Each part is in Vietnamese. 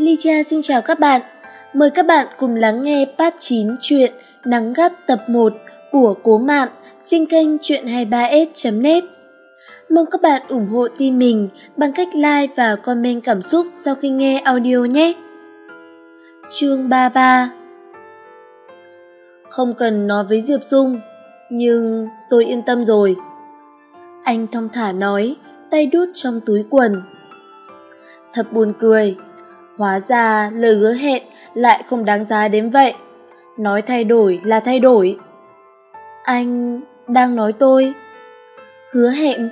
Ly Cha xin chào các bạn. Mời các bạn cùng lắng nghe part 9 chuyện Nắng gắt tập 1 của Cố Mạn trên kênh truyện23s.net. Mong các bạn ủng hộ team mình bằng cách like và comment cảm xúc sau khi nghe audio nhé. Chương 33 Không cần nói với Diệp Dung, nhưng tôi yên tâm rồi. Anh thong thả nói, tay đút trong túi quần. Thật buồn cười, hóa ra lời hứa hẹn lại không đáng giá đến vậy. Nói thay đổi là thay đổi. Anh đang nói tôi. Hứa hẹn?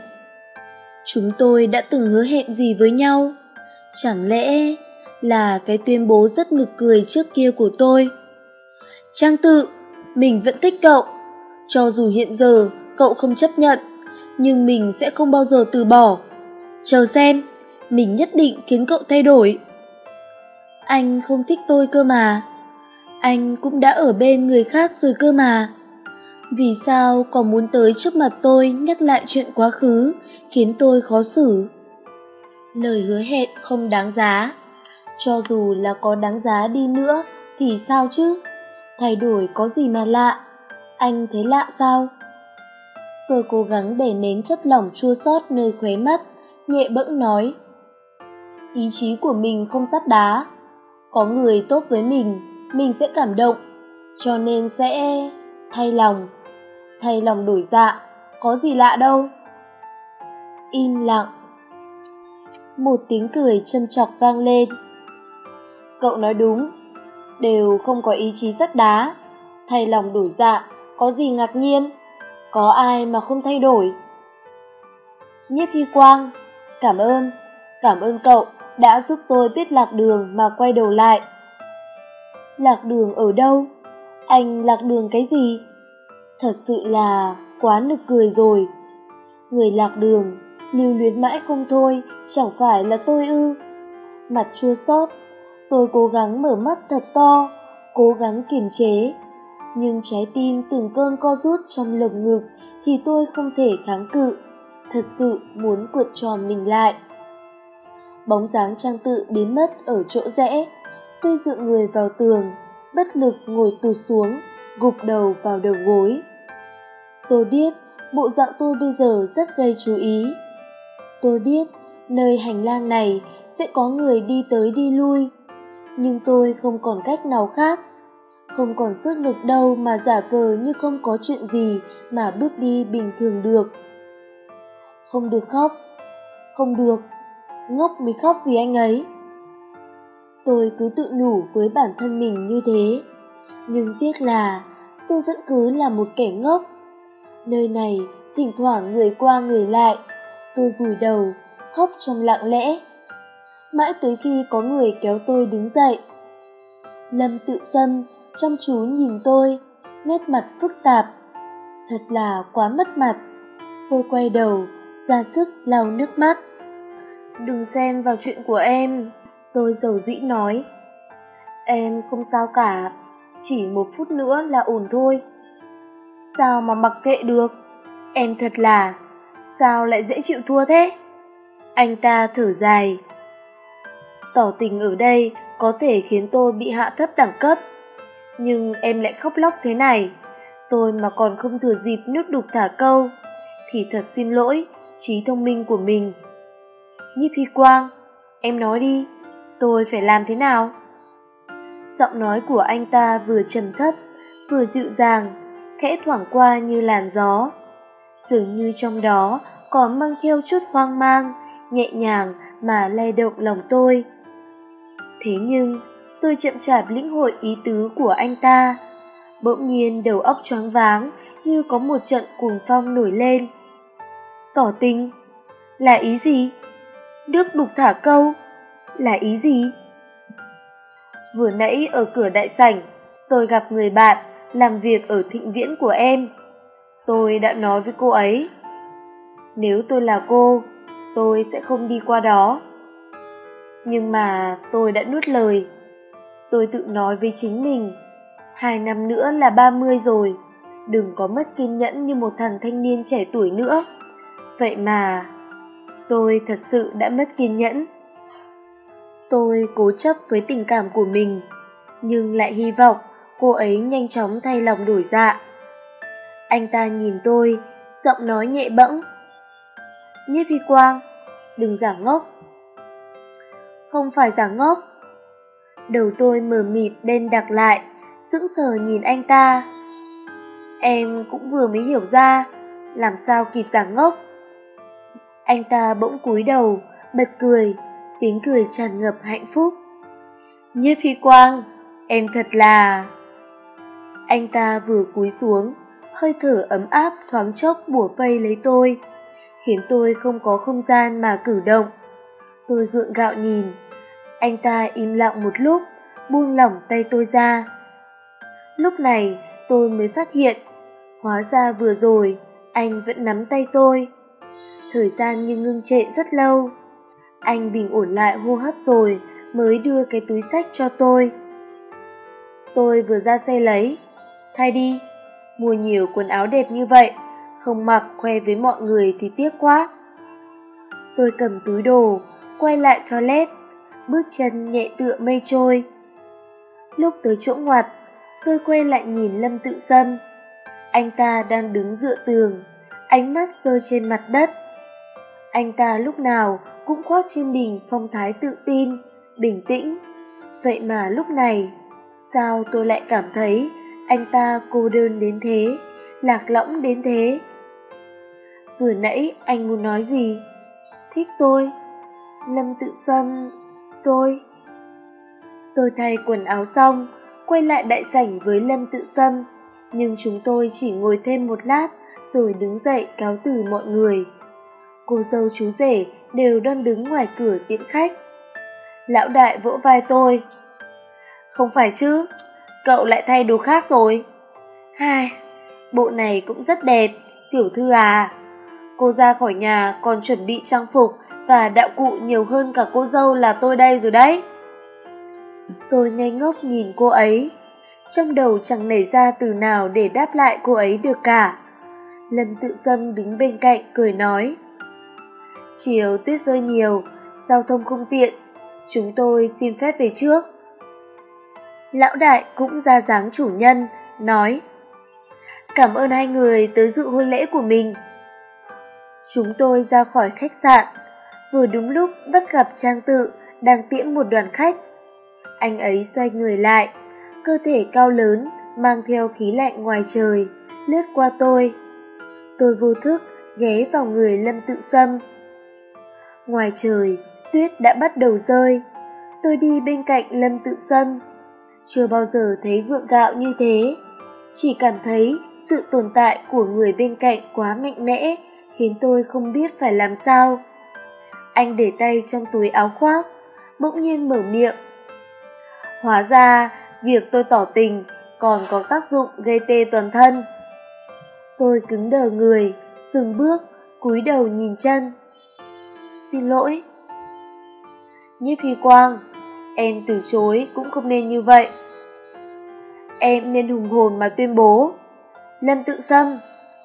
Chúng tôi đã từng hứa hẹn gì với nhau? Chẳng lẽ là cái tuyên bố rất nực cười trước kia của tôi? Trang tự, mình vẫn thích cậu. Cho dù hiện giờ cậu không chấp nhận, nhưng mình sẽ không bao giờ từ bỏ. Chờ xem, mình nhất định khiến cậu thay đổi. Anh không thích tôi cơ mà. Anh cũng đã ở bên người khác rồi cơ mà. Vì sao còn muốn tới trước mặt tôi nhắc lại chuyện quá khứ, khiến tôi khó xử? Lời hứa hẹn không đáng giá. Cho dù là có đáng giá đi nữa thì sao chứ? Thay đổi có gì mà lạ? Anh thấy lạ sao? Tôi cố gắng để nén chất lỏng chua xót nơi khóe mắt, nhẹ bẫng nói. Ý chí của mình không sắt đá. Có người tốt với mình, mình sẽ cảm động, cho nên sẽ thay lòng. Thay lòng đổi dạ, có gì lạ đâu. Im lặng. Một tiếng cười châm chọc vang lên. Cậu nói đúng, đều không có ý chí sắt đá. Thay lòng đổi dạ, có gì ngạc nhiên có ai mà không thay đổi nhiếp hy quang cảm ơn cảm ơn cậu đã giúp tôi biết lạc đường mà quay đầu lại. Lạc đường ở đâu? Anh lạc đường cái gì? Thật sự là quá nực cười rồi. Người lạc đường, lưu luyến mãi không thôi, chẳng phải là tôi ư? Mặt chua xót, tôi cố gắng mở mắt thật to, cố gắng kiềm chế. Nhưng trái tim từng cơn co rút trong lồng ngực thì tôi không thể kháng cự. Thật sự muốn cuộn tròn mình lại bóng dáng trang tự biến mất ở chỗ rẽ. Tôi dựa người vào tường, bất lực ngồi tụt xuống, gục đầu vào đầu gối. Tôi biết bộ dạng tôi bây giờ rất gây chú ý. Tôi biết nơi hành lang này sẽ có người đi tới đi lui, nhưng tôi không còn cách nào khác. Không còn sức lực đâu mà giả vờ như không có chuyện gì mà bước đi bình thường được. Không được khóc, không được ngốc mới khóc vì anh ấy. Tôi cứ tự nhủ với bản thân mình như thế. Nhưng tiếc là tôi vẫn cứ là một kẻ ngốc. Nơi này thỉnh thoảng người qua người lại, tôi vùi đầu, khóc trong lặng lẽ. Mãi tới khi có người kéo tôi đứng dậy, lâm tự sâm chăm chú nhìn tôi, nét mặt phức tạp. Thật là quá mất mặt. Tôi quay đầu ra sức lau nước mắt đừng xem vào chuyện của em. Tôi giàu dĩ nói. Em không sao cả, chỉ một phút nữa là ổn thôi. Sao mà mặc kệ được? Em thật là, sao lại dễ chịu thua thế? Anh ta thở dài. Tỏ tình ở đây có thể khiến tôi bị hạ thấp đẳng cấp. Nhưng em lại khóc lóc thế này. Tôi mà còn không thừa dịp nước đục thả câu, thì thật xin lỗi, trí thông minh của mình nhiếp Huy quang. Em nói đi, tôi phải làm thế nào? Giọng nói của anh ta vừa trầm thấp, vừa dịu dàng, khẽ thoảng qua như làn gió. Dường như trong đó còn mang theo chút hoang mang, nhẹ nhàng mà lay động lòng tôi. Thế nhưng, tôi chậm chạp lĩnh hội ý tứ của anh ta. Bỗng nhiên đầu óc choáng váng như có một trận cuồng phong nổi lên. Tỏ tình. Là ý gì? Đức đục thả câu, là ý gì? Vừa nãy ở cửa đại sảnh, tôi gặp người bạn làm việc ở thịnh viễn của em. Tôi đã nói với cô ấy, nếu tôi là cô, tôi sẽ không đi qua đó. Nhưng mà tôi đã nuốt lời. Tôi tự nói với chính mình, hai năm nữa là ba mươi rồi, đừng có mất kiên nhẫn như một thằng thanh niên trẻ tuổi nữa. Vậy mà tôi thật sự đã mất kiên nhẫn. Tôi cố chấp với tình cảm của mình, nhưng lại hy vọng cô ấy nhanh chóng thay lòng đổi dạ. Anh ta nhìn tôi, giọng nói nhẹ bẫng. Nhiếp hy quang, đừng giả ngốc. Không phải giả ngốc. Đầu tôi mờ mịt đen đặc lại, sững sờ nhìn anh ta. Em cũng vừa mới hiểu ra, làm sao kịp giả ngốc anh ta bỗng cúi đầu, bật cười, tiếng cười tràn ngập hạnh phúc. Nhiếp hy quang, em thật là anh ta vừa cúi xuống, hơi thở ấm áp thoáng chốc bủa vây lấy tôi, khiến tôi không có không gian mà cử động. Tôi gượng gạo nhìn, anh ta im lặng một lúc, buông lỏng tay tôi ra. Lúc này, tôi mới phát hiện, hóa ra vừa rồi, anh vẫn nắm tay tôi thời gian như ngưng trệ rất lâu. Anh bình ổn lại hô hấp rồi, mới đưa cái túi sách cho tôi. Tôi vừa ra xe lấy. Thay đi, mua nhiều quần áo đẹp như vậy, không mặc, khoe với mọi người thì tiếc quá. Tôi cầm túi đồ, quay lại toilet, bước chân nhẹ tựa mây trôi. Lúc tới chỗ ngoặt, tôi quay lại nhìn lâm tự sâm. Anh ta đang đứng dựa tường, ánh mắt rơi trên mặt đất anh ta lúc nào cũng khoác trên mình phong thái tự tin, bình tĩnh. Vậy mà lúc này, sao tôi lại cảm thấy anh ta cô đơn đến thế, lạc lõng đến thế? Vừa nãy anh muốn nói gì? Thích tôi. Lâm tự sâm, tôi. Tôi thay quần áo xong, quay lại đại sảnh với lâm tự sâm. Nhưng chúng tôi chỉ ngồi thêm một lát, rồi đứng dậy cáo từ mọi người cô dâu chú rể đều đang đứng ngoài cửa tiễn khách. Lão đại vỗ vai tôi. Không phải chứ, cậu lại thay đồ khác rồi. Hai, bộ này cũng rất đẹp, tiểu thư à. Cô ra khỏi nhà còn chuẩn bị trang phục và đạo cụ nhiều hơn cả cô dâu là tôi đây rồi đấy. Tôi ngây ngốc nhìn cô ấy. Trong đầu chẳng nảy ra từ nào để đáp lại cô ấy được cả. Lâm tự sâm đứng bên cạnh cười nói chiều tuyết rơi nhiều, giao thông không tiện. Chúng tôi xin phép về trước. Lão đại cũng ra dáng chủ nhân, nói, cảm ơn hai người tới dự hôn lễ của mình. Chúng tôi ra khỏi khách sạn. Vừa đúng lúc bắt gặp trang tự đang tiễn một đoàn khách. Anh ấy xoay người lại, cơ thể cao lớn, mang theo khí lạnh ngoài trời, lướt qua tôi. Tôi vô thức ghé vào người lâm tự sâm ngoài trời, tuyết đã bắt đầu rơi. Tôi đi bên cạnh lâm tự sâm. Chưa bao giờ thấy gượng gạo như thế. Chỉ cảm thấy sự tồn tại của người bên cạnh quá mạnh mẽ, khiến tôi không biết phải làm sao. Anh để tay trong túi áo khoác, bỗng nhiên mở miệng. Hóa ra, việc tôi tỏ tình còn có tác dụng gây tê toàn thân. Tôi cứng đờ người, dừng bước, cúi đầu nhìn chân xin lỗi. Nhiếp hy quang, em từ chối cũng không nên như vậy. Em nên hùng hồn mà tuyên bố. Lâm tự xâm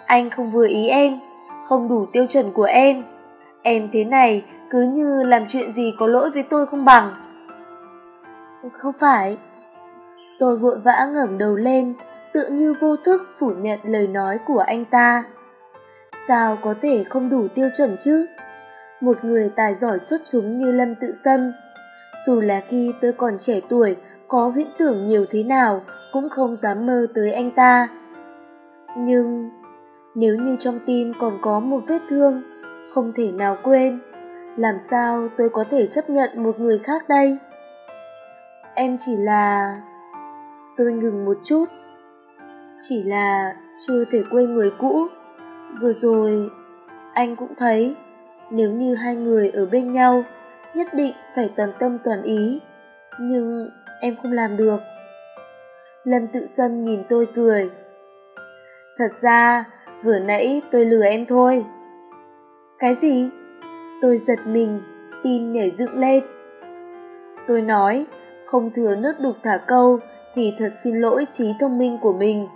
anh không vừa ý em, không đủ tiêu chuẩn của em. Em thế này cứ như làm chuyện gì có lỗi với tôi không bằng. Không phải. Tôi vội vã ngẩng đầu lên tự như vô thức phủ nhận lời nói của anh ta. Sao có thể không đủ tiêu chuẩn chứ? Một người tài giỏi xuất chúng như lâm tự sâm. Dù là khi tôi còn trẻ tuổi, có huyễn tưởng nhiều thế nào cũng không dám mơ tới anh ta. Nhưng nếu như trong tim còn có một vết thương không thể nào quên, làm sao tôi có thể chấp nhận một người khác đây? Em chỉ là tôi ngừng một chút, chỉ là chưa thể quên người cũ. Vừa rồi anh cũng thấy nếu như hai người ở bên nhau, nhất định phải toàn tâm toàn ý. Nhưng em không làm được. Lâm tự sâm nhìn tôi cười. Thật ra, vừa nãy tôi lừa em thôi. Cái gì? Tôi giật mình, tim nhảy dựng lên. Tôi nói, không thừa nước đục thả câu thì thật xin lỗi trí thông minh của mình.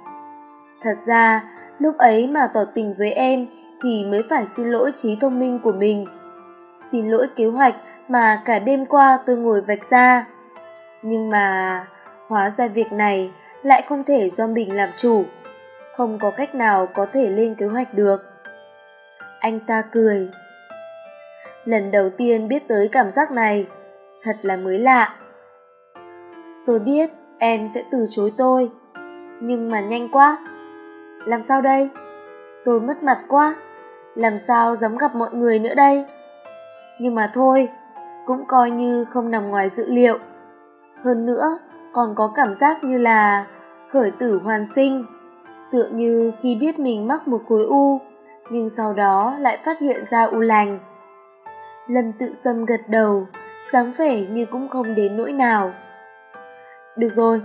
Thật ra, lúc ấy mà tỏ tình với em thì mới phải xin lỗi trí thông minh của mình xin lỗi kế hoạch mà cả đêm qua tôi ngồi vạch ra. Nhưng mà hóa ra việc này lại không thể do mình làm chủ, không có cách nào có thể lên kế hoạch được. Anh ta cười. Lần đầu tiên biết tới cảm giác này, thật là mới lạ. Tôi biết em sẽ từ chối tôi, nhưng mà nhanh quá. Làm sao đây? Tôi mất mặt quá, làm sao dám gặp mọi người nữa đây? Nhưng mà thôi, cũng coi như không nằm ngoài dự liệu. Hơn nữa, còn có cảm giác như là khởi tử hoàn sinh, tựa như khi biết mình mắc một khối u, nhưng sau đó lại phát hiện ra u lành. Lâm tự sâm gật đầu, sáng vẻ như cũng không đến nỗi nào. Được rồi,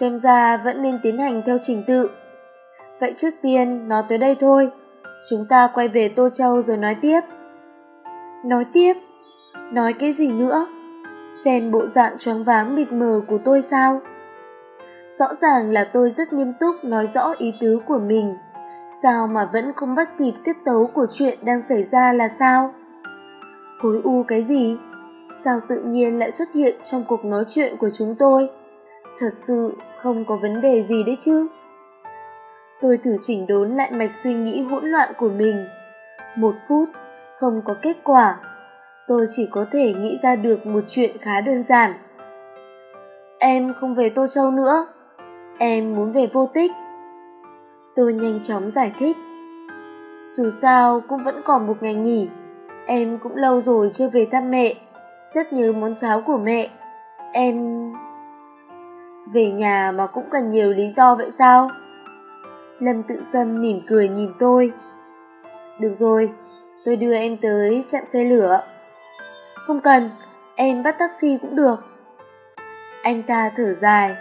xem ra vẫn nên tiến hành theo trình tự. Vậy trước tiên nó tới đây thôi, chúng ta quay về Tô Châu rồi nói tiếp. Nói tiếp? Nói cái gì nữa? Xem bộ dạng choáng váng mịt mờ của tôi sao? Rõ ràng là tôi rất nghiêm túc nói rõ ý tứ của mình. Sao mà vẫn không bắt kịp tiết tấu của chuyện đang xảy ra là sao? Khối u cái gì? Sao tự nhiên lại xuất hiện trong cuộc nói chuyện của chúng tôi? Thật sự không có vấn đề gì đấy chứ? Tôi thử chỉnh đốn lại mạch suy nghĩ hỗn loạn của mình. Một phút, không có kết quả. Tôi chỉ có thể nghĩ ra được một chuyện khá đơn giản. Em không về Tô Châu nữa. Em muốn về vô tích. Tôi nhanh chóng giải thích. Dù sao cũng vẫn còn một ngày nghỉ. Em cũng lâu rồi chưa về thăm mẹ. Rất nhớ món cháo của mẹ. Em... Về nhà mà cũng cần nhiều lý do vậy sao? Lâm tự sâm mỉm cười nhìn tôi. Được rồi, tôi đưa em tới trạm xe lửa. Không cần, em bắt taxi cũng được. Anh ta thở dài.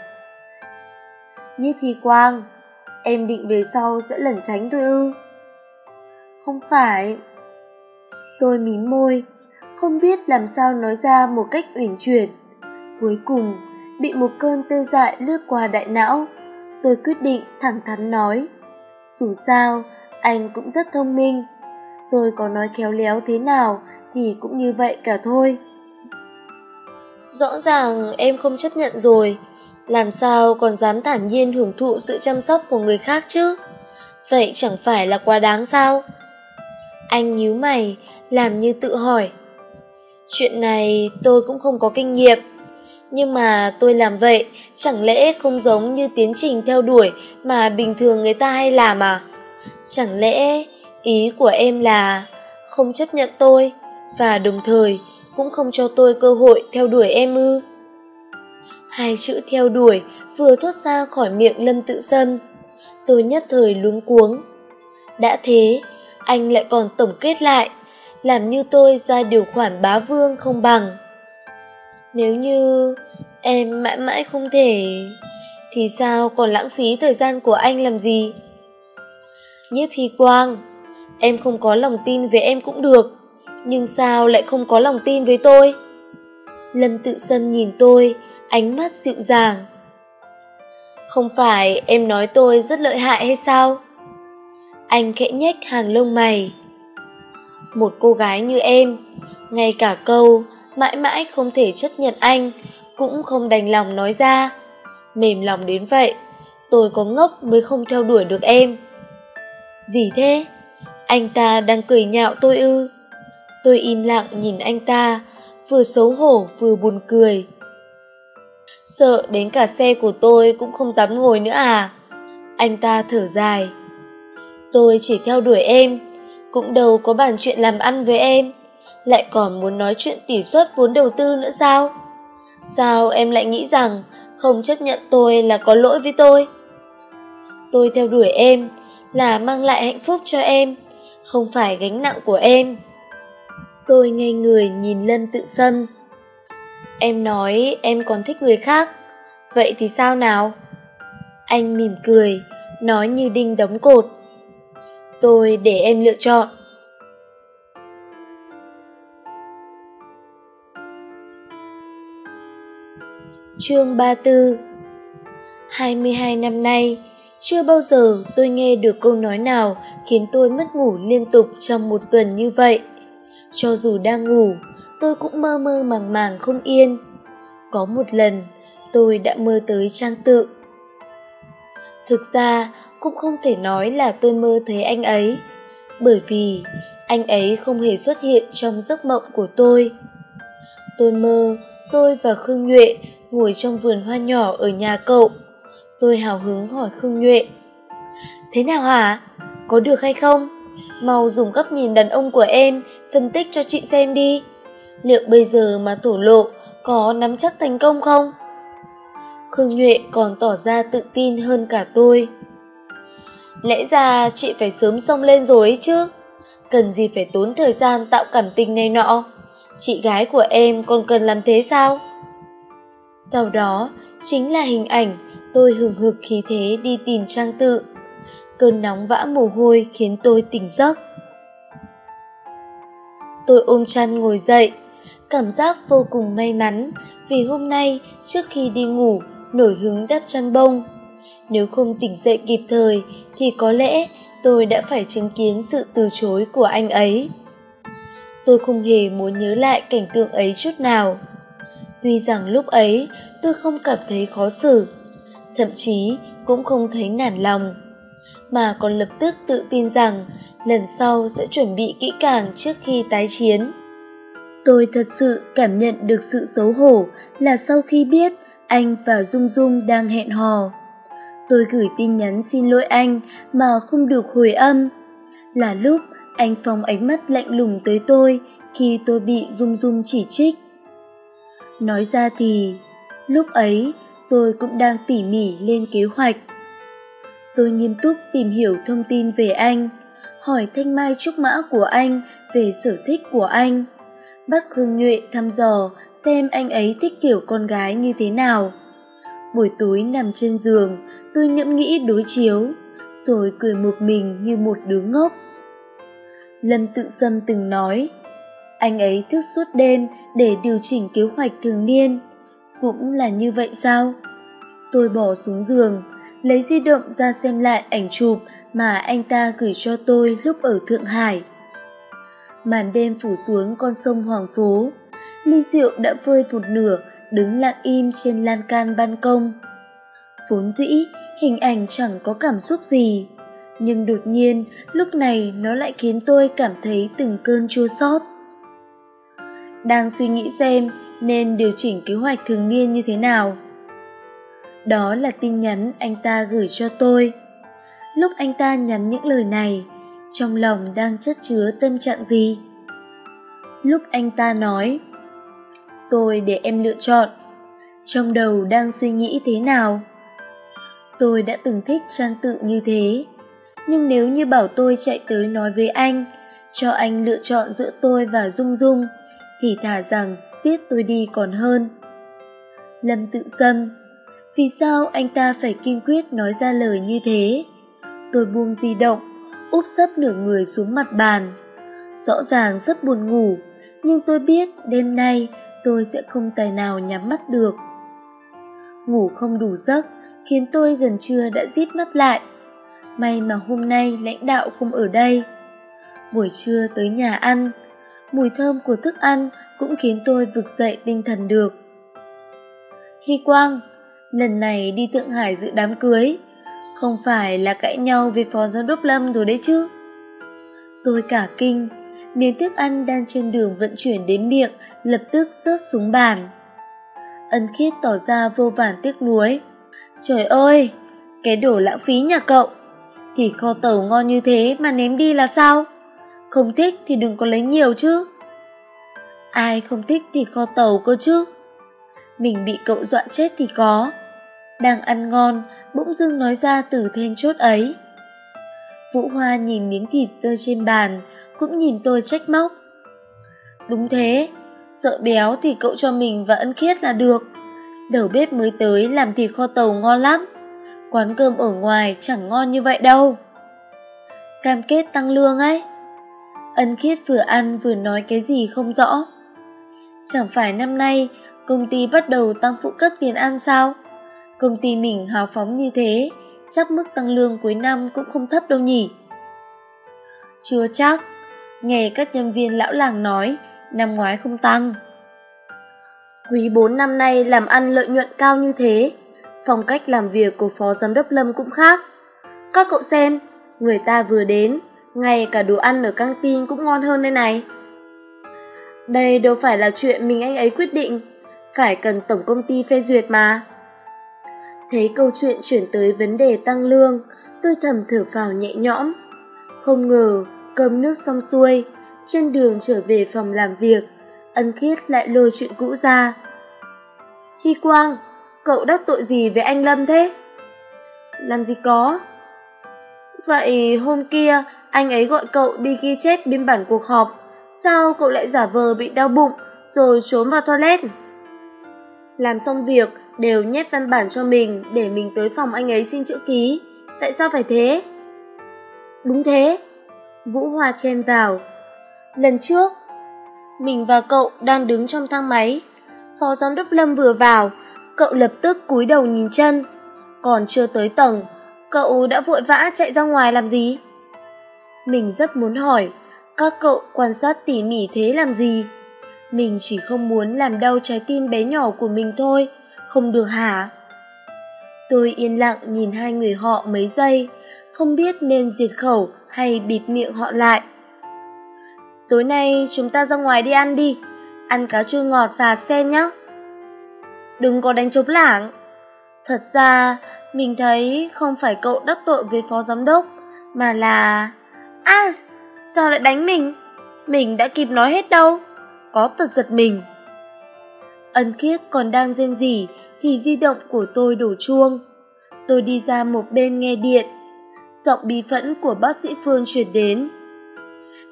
Nhiếp Hy Quang, em định về sau sẽ lẩn tránh tôi ư? Không phải. Tôi mím môi, không biết làm sao nói ra một cách uyển chuyển. Cuối cùng, bị một cơn tê dại lướt qua đại não. Tôi quyết định thẳng thắn nói. Dù sao, anh cũng rất thông minh. Tôi có nói khéo léo thế nào thì cũng như vậy cả thôi. Rõ ràng em không chấp nhận rồi, làm sao còn dám thản nhiên hưởng thụ sự chăm sóc của người khác chứ? Vậy chẳng phải là quá đáng sao? Anh nhíu mày, làm như tự hỏi. Chuyện này tôi cũng không có kinh nghiệm, nhưng mà tôi làm vậy chẳng lẽ không giống như tiến trình theo đuổi mà bình thường người ta hay làm à? Chẳng lẽ ý của em là không chấp nhận tôi và đồng thời cũng không cho tôi cơ hội theo đuổi em ư? Hai chữ theo đuổi vừa thoát ra khỏi miệng Lâm Tự Sâm. Tôi nhất thời luống cuống. Đã thế, anh lại còn tổng kết lại, làm như tôi ra điều khoản bá vương không bằng. Nếu như em mãi mãi không thể, thì sao còn lãng phí thời gian của anh làm gì? Nhiếp Hy Quang, em không có lòng tin về em cũng được, nhưng sao lại không có lòng tin với tôi? Lâm tự sâm nhìn tôi, ánh mắt dịu dàng. Không phải em nói tôi rất lợi hại hay sao? Anh khẽ nhếch hàng lông mày. Một cô gái như em, ngay cả câu mãi mãi không thể chấp nhận anh, cũng không đành lòng nói ra. Mềm lòng đến vậy, tôi có ngốc mới không theo đuổi được em. Gì thế? Anh ta đang cười nhạo tôi ư? Tôi im lặng nhìn anh ta, vừa xấu hổ vừa buồn cười. Sợ đến cả xe của tôi cũng không dám ngồi nữa à? Anh ta thở dài. Tôi chỉ theo đuổi em, cũng đâu có bàn chuyện làm ăn với em lại còn muốn nói chuyện tỷ suất vốn đầu tư nữa sao? Sao em lại nghĩ rằng không chấp nhận tôi là có lỗi với tôi? Tôi theo đuổi em là mang lại hạnh phúc cho em, không phải gánh nặng của em. Tôi ngây người nhìn Lân tự sâm. Em nói em còn thích người khác, vậy thì sao nào? Anh mỉm cười, nói như đinh đóng cột. Tôi để em lựa chọn. Chương 34 22 năm nay, chưa bao giờ tôi nghe được câu nói nào khiến tôi mất ngủ liên tục trong một tuần như vậy. Cho dù đang ngủ, tôi cũng mơ mơ màng màng không yên. Có một lần tôi đã mơ tới trang tự. Thực ra cũng không thể nói là tôi mơ thấy anh ấy bởi vì anh ấy không hề xuất hiện trong giấc mộng của tôi. Tôi mơ tôi và khương nhuệ ngồi trong vườn hoa nhỏ ở nhà cậu. Tôi hào hứng hỏi khương nhuệ. Thế nào hả? Có được hay không? Mau dùng góc nhìn đàn ông của em phân tích cho chị xem đi. Liệu bây giờ mà thổ lộ có nắm chắc thành công không? Khương nhuệ còn tỏ ra tự tin hơn cả tôi. Lẽ ra chị phải sớm xông lên rồi ấy chứ. Cần gì phải tốn thời gian tạo cảm tình này nọ? Chị gái của em còn cần làm thế sao? Sau đó, chính là hình ảnh tôi hừng hực khí thế đi tìm trang tự. Cơn nóng vã mồ hôi khiến tôi tỉnh giấc. Tôi ôm chăn ngồi dậy, cảm giác vô cùng may mắn vì hôm nay trước khi đi ngủ, nổi hứng đắp chăn bông. Nếu không tỉnh dậy kịp thời thì có lẽ tôi đã phải chứng kiến sự từ chối của anh ấy. Tôi không hề muốn nhớ lại cảnh tượng ấy chút nào tuy rằng lúc ấy, tôi không cảm thấy khó xử, thậm chí cũng không thấy nản lòng, mà còn lập tức tự tin rằng lần sau sẽ chuẩn bị kỹ càng trước khi tái chiến. Tôi thật sự cảm nhận được sự xấu hổ là sau khi biết anh và dung dung đang hẹn hò. Tôi gửi tin nhắn xin lỗi anh mà không được hồi âm. Là lúc anh phóng ánh mắt lạnh lùng tới tôi khi tôi bị dung dung chỉ trích nói ra thì, lúc ấy, tôi cũng đang tỉ mỉ lên kế hoạch. Tôi nghiêm túc tìm hiểu thông tin về anh, hỏi thanh mai trúc mã của anh về sở thích của anh, bắt khương nhuệ thăm dò xem anh ấy thích kiểu con gái như thế nào. Buổi tối nằm trên giường, tôi nhẫm nghĩ đối chiếu, rồi cười một mình như một đứa ngốc. Lâm tự sâm từng nói anh ấy thức suốt đêm để điều chỉnh kế hoạch thường niên. Cũng là như vậy sao? Tôi bỏ xuống giường, lấy di động ra xem lại ảnh chụp mà anh ta gửi cho tôi lúc ở thượng hải. Màn đêm phủ xuống con sông hoàng phố ly rượu đã vơi một nửa đứng lặng im trên lan can ban công. Vốn dĩ, hình ảnh chẳng có cảm xúc gì, nhưng đột nhiên, lúc này nó lại khiến tôi cảm thấy từng cơn chua xót đang suy nghĩ xem nên điều chỉnh kế hoạch thường niên như thế nào. Đó là tin nhắn anh ta gửi cho tôi. Lúc anh ta nhắn những lời này, trong lòng đang chất chứa tâm trạng gì? Lúc anh ta nói, tôi để em lựa chọn, trong đầu đang suy nghĩ thế nào? Tôi đã từng thích trang tự như thế, nhưng nếu như bảo tôi chạy tới nói với anh, cho anh lựa chọn giữa tôi và dung dung thì thả rằng giết tôi đi còn hơn. Lâm tự xâm, vì sao anh ta phải kiên quyết nói ra lời như thế? Tôi buông di động, úp sấp nửa người xuống mặt bàn. Rõ ràng rất buồn ngủ, nhưng tôi biết đêm nay tôi sẽ không tài nào nhắm mắt được. Ngủ không đủ giấc khiến tôi gần trưa đã díp mắt lại. May mà hôm nay lãnh đạo không ở đây. Buổi trưa tới nhà ăn mùi thơm của thức ăn cũng khiến tôi vực dậy tinh thần được. Hy quang, lần này đi thượng hải dự đám cưới, không phải là cãi nhau về phó giám đốc lâm rồi đấy chứ? Tôi cả kinh, miếng thức ăn đang trên đường vận chuyển đến miệng lập tức rớt xuống bàn. Ân khiết tỏ ra vô vàn tiếc nuối. Trời ơi, cái đồ lãng phí nhà cậu, thì kho tàu ngon như thế mà ném đi là sao? Không thích thì đừng có lấy nhiều chứ. Ai không thích thì kho tàu cơ chứ. Mình bị cậu dọa chết thì có. Đang ăn ngon, bỗng dưng nói ra từ then chốt ấy. Vũ hoa nhìn miếng thịt rơi trên bàn, cũng nhìn tôi trách móc. Đúng thế, sợ béo thì cậu cho mình và ân khiết là được. Đầu bếp mới tới làm thịt kho tàu ngon lắm. Quán cơm ở ngoài chẳng ngon như vậy đâu. Cam kết tăng lương ấy ân khiết vừa ăn vừa nói cái gì không rõ chẳng phải năm nay công ty bắt đầu tăng phụ cấp tiền ăn sao công ty mình hào phóng như thế chắc mức tăng lương cuối năm cũng không thấp đâu nhỉ chưa chắc nghe các nhân viên lão làng nói năm ngoái không tăng. Quý 4 năm nay làm ăn lợi nhuận cao như thế, phong cách làm việc của Phó Giám đốc Lâm cũng khác. Các cậu xem, người ta vừa đến, ngay cả đồ ăn ở căng tin cũng ngon hơn đây này. Đây đâu phải là chuyện mình anh ấy quyết định, phải cần tổng công ty phê duyệt mà. Thấy câu chuyện chuyển tới vấn đề tăng lương, tôi thầm thở phào nhẹ nhõm. Không ngờ, cơm nước xong xuôi, trên đường trở về phòng làm việc, ân khiết lại lôi chuyện cũ ra. Hy Quang, cậu đắc tội gì với anh Lâm thế? Làm gì có. Vậy hôm kia, anh ấy gọi cậu đi ghi chép biên bản cuộc họp, sao cậu lại giả vờ bị đau bụng rồi trốn vào toilet? Làm xong việc, đều nhét văn bản cho mình để mình tới phòng anh ấy xin chữ ký. Tại sao phải thế? Đúng thế. Vũ Hoa chen vào. Lần trước, mình và cậu đang đứng trong thang máy. Phó giám đốc Lâm vừa vào, cậu lập tức cúi đầu nhìn chân. Còn chưa tới tầng, cậu đã vội vã chạy ra ngoài làm gì? Mình rất muốn hỏi, các cậu quan sát tỉ mỉ thế làm gì? Mình chỉ không muốn làm đau trái tim bé nhỏ của mình thôi không được hả? Tôi yên lặng nhìn hai người họ mấy giây, không biết nên diệt khẩu hay bịt miệng họ lại. Tối nay chúng ta ra ngoài đi ăn đi, ăn cá chua ngọt và sen nhé. Đừng có đánh trống lảng. Thật ra, mình thấy không phải cậu đắc tội với phó giám đốc, mà là... À, sao lại đánh mình? Mình đã kịp nói hết đâu. Có tật giật mình. Ân khiết còn đang rên rỉ thì di động của tôi đổ chuông. Tôi đi ra một bên nghe điện. Giọng bí phẫn của bác sĩ Phương truyền đến.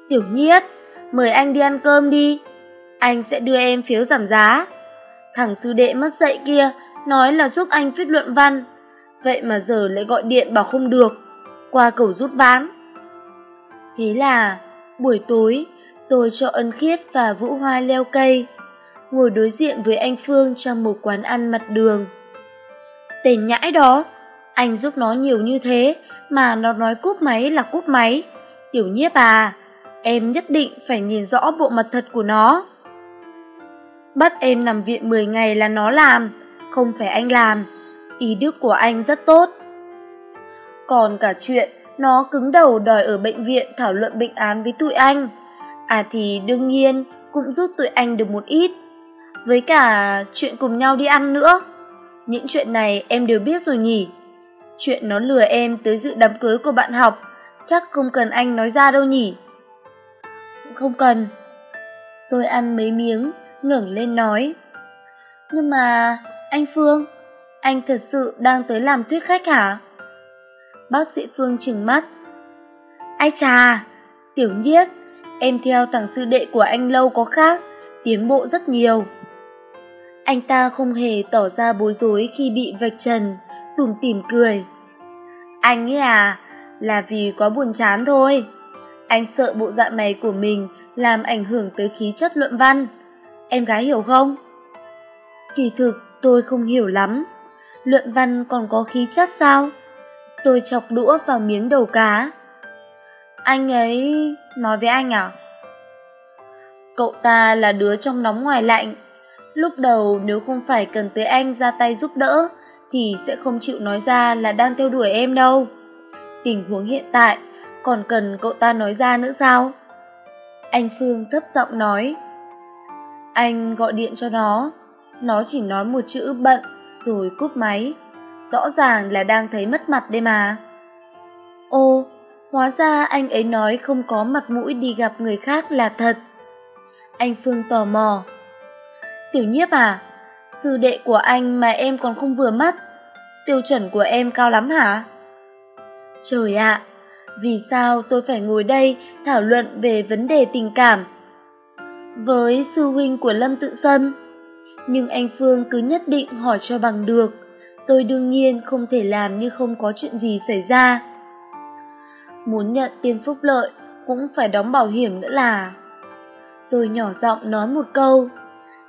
Tiểu nhiếp, mời anh đi ăn cơm đi. Anh sẽ đưa em phiếu giảm giá. Thằng sư đệ mất dạy kia nói là giúp anh viết luận văn. Vậy mà giờ lại gọi điện bảo không được. Qua cầu rút ván. Thế là, buổi tối, tôi cho ân khiết và vũ hoa leo cây ngồi đối diện với anh Phương trong một quán ăn mặt đường. Tên nhãi đó, anh giúp nó nhiều như thế mà nó nói cúp máy là cúp máy. Tiểu nhiếp à, em nhất định phải nhìn rõ bộ mặt thật của nó. Bắt em nằm viện 10 ngày là nó làm, không phải anh làm. Ý đức của anh rất tốt. Còn cả chuyện nó cứng đầu đòi ở bệnh viện thảo luận bệnh án với tụi anh. À thì đương nhiên cũng giúp tụi anh được một ít. Với cả chuyện cùng nhau đi ăn nữa. Những chuyện này em đều biết rồi nhỉ? Chuyện nó lừa em tới dự đám cưới của bạn học, chắc không cần anh nói ra đâu nhỉ? Không cần. Tôi ăn mấy miếng, ngẩng lên nói. Nhưng mà, anh phương, anh thật sự đang tới làm thuyết khách hả? Bác sĩ phương trừng mắt. Ai chà, tiểu nhiếp, em theo thằng sư đệ của anh lâu có khác, tiến bộ rất nhiều. Anh ta không hề tỏ ra bối rối khi bị vạch trần, tủm tỉm cười. Anh ấy à là vì quá buồn chán thôi. Anh sợ bộ dạng này của mình làm ảnh hưởng tới khí chất luận văn. Em gái hiểu không? Kỳ thực, tôi không hiểu lắm. Luận văn còn có khí chất sao? Tôi chọc đũa vào miếng đầu cá. Anh ấy nói với anh à? Cậu ta là đứa trong nóng ngoài lạnh. Lúc đầu nếu không phải cần tới anh ra tay giúp đỡ, thì sẽ không chịu nói ra là đang theo đuổi em đâu. Tình huống hiện tại, còn cần cậu ta nói ra nữa sao? Anh phương thấp giọng nói. Anh gọi điện cho nó. Nó chỉ nói một chữ bận, rồi cúp máy rõ ràng là đang thấy mất mặt đây mà ô hóa ra anh ấy nói không có mặt mũi đi gặp người khác là thật anh phương tò mò Tiểu nhiếp à, sư đệ của anh mà em còn không vừa mắt, tiêu chuẩn của em cao lắm hả? Trời ạ, vì sao tôi phải ngồi đây thảo luận về vấn đề tình cảm? Với sư huynh của Lâm Tự Sâm, nhưng anh Phương cứ nhất định hỏi cho bằng được, tôi đương nhiên không thể làm như không có chuyện gì xảy ra. Muốn nhận tiền phúc lợi cũng phải đóng bảo hiểm nữa là... Tôi nhỏ giọng nói một câu,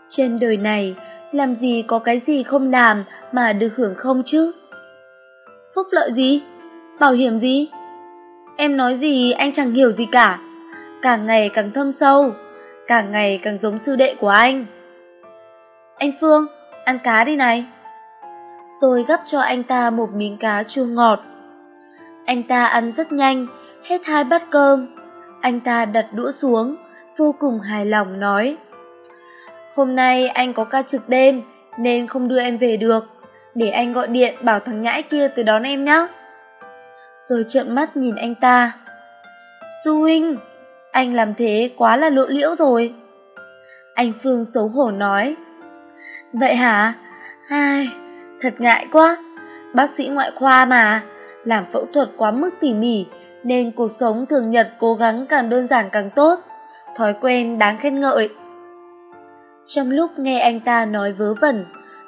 trên đời này làm gì có cái gì không làm mà được hưởng không chứ phúc lợi gì bảo hiểm gì em nói gì anh chẳng hiểu gì cả càng ngày càng thâm sâu càng ngày càng giống sư đệ của anh. Anh Phương, ăn cá đi này. Tôi gắp cho anh ta một miếng cá chua ngọt. Anh ta ăn rất nhanh, hết hai bát cơm. Anh ta đặt đũa xuống, vô cùng hài lòng nói. Hôm nay anh có ca trực đêm, nên không đưa em về được. Để anh gọi điện bảo thằng nhãi kia tới đón em nhé. Tôi trợn mắt nhìn anh ta. Su huynh, anh làm thế quá là lộ liễu rồi. Anh Phương xấu hổ nói. Vậy hả? Ai, thật ngại quá. Bác sĩ ngoại khoa mà, làm phẫu thuật quá mức tỉ mỉ, nên cuộc sống thường nhật cố gắng càng đơn giản càng tốt. Thói quen đáng khen ngợi. Trong lúc nghe anh ta nói vớ vẩn,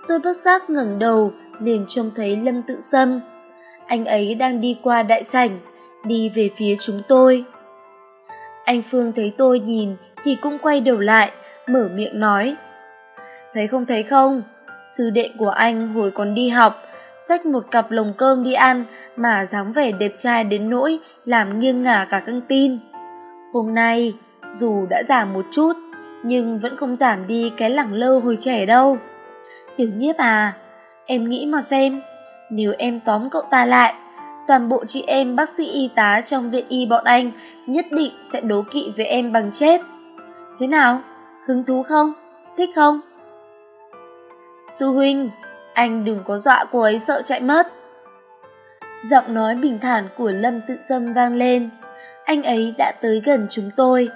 tôi bất giác ngẩng đầu liền trông thấy Lâm Tự Sâm. Anh ấy đang đi qua đại sảnh, đi về phía chúng tôi. Anh Phương thấy tôi nhìn thì cũng quay đầu lại, mở miệng nói. Thấy không thấy không, sư đệ của anh hồi còn đi học, xách một cặp lồng cơm đi ăn mà dáng vẻ đẹp trai đến nỗi làm nghiêng ngả cả căng tin. Hôm nay, dù đã giảm một chút, nhưng vẫn không giảm đi cái lẳng lơ hồi trẻ đâu. Tiểu nhiếp à, em nghĩ mà xem, nếu em tóm cậu ta lại, toàn bộ chị em bác sĩ y tá trong viện y bọn anh nhất định sẽ đố kỵ với em bằng chết. Thế nào? Hứng thú không? Thích không? Sư huynh, anh đừng có dọa cô ấy sợ chạy mất. Giọng nói bình thản của Lâm Tự Sâm vang lên. Anh ấy đã tới gần chúng tôi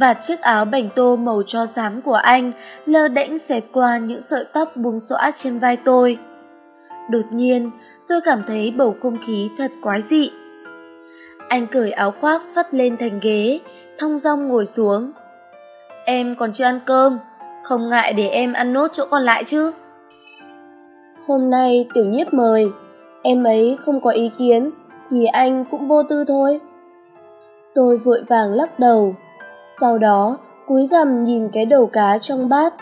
và chiếc áo bành tô màu cho xám của anh lơ đễnh xẹt qua những sợi tóc buông xõa trên vai tôi. Đột nhiên, tôi cảm thấy bầu không khí thật quái dị. Anh cởi áo khoác phất lên thành ghế, thong dong ngồi xuống. Em còn chưa ăn cơm, không ngại để em ăn nốt chỗ còn lại chứ? Hôm nay tiểu nhiếp mời, em ấy không có ý kiến thì anh cũng vô tư thôi. Tôi vội vàng lắc đầu, sau đó cúi gằm nhìn cái đầu cá trong bát,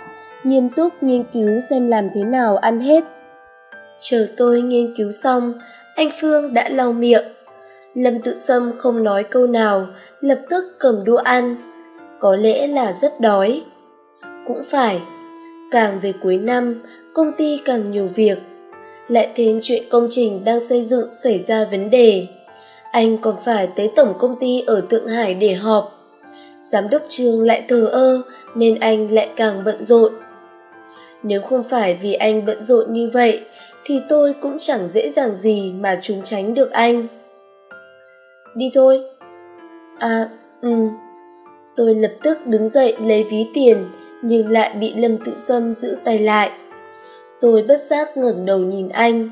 nghiêm túc nghiên cứu xem làm thế nào ăn hết. Chờ tôi nghiên cứu xong, anh Phương đã lau miệng. Lâm tự sâm không nói câu nào, lập tức cầm đũa ăn. Có lẽ là rất đói. Cũng phải, càng về cuối năm, công ty càng nhiều việc. Lại thêm chuyện công trình đang xây dựng xảy ra vấn đề. Anh còn phải tới tổng công ty ở Thượng Hải để họp. Giám đốc trường lại thờ ơ nên anh lại càng bận rộn. Nếu không phải vì anh bận rộn như vậy, thì tôi cũng chẳng dễ dàng gì mà trốn tránh được anh. Đi thôi. À, ừ. Tôi lập tức đứng dậy lấy ví tiền nhưng lại bị Lâm Tự Sâm giữ tay lại. Tôi bất giác ngẩng đầu nhìn anh.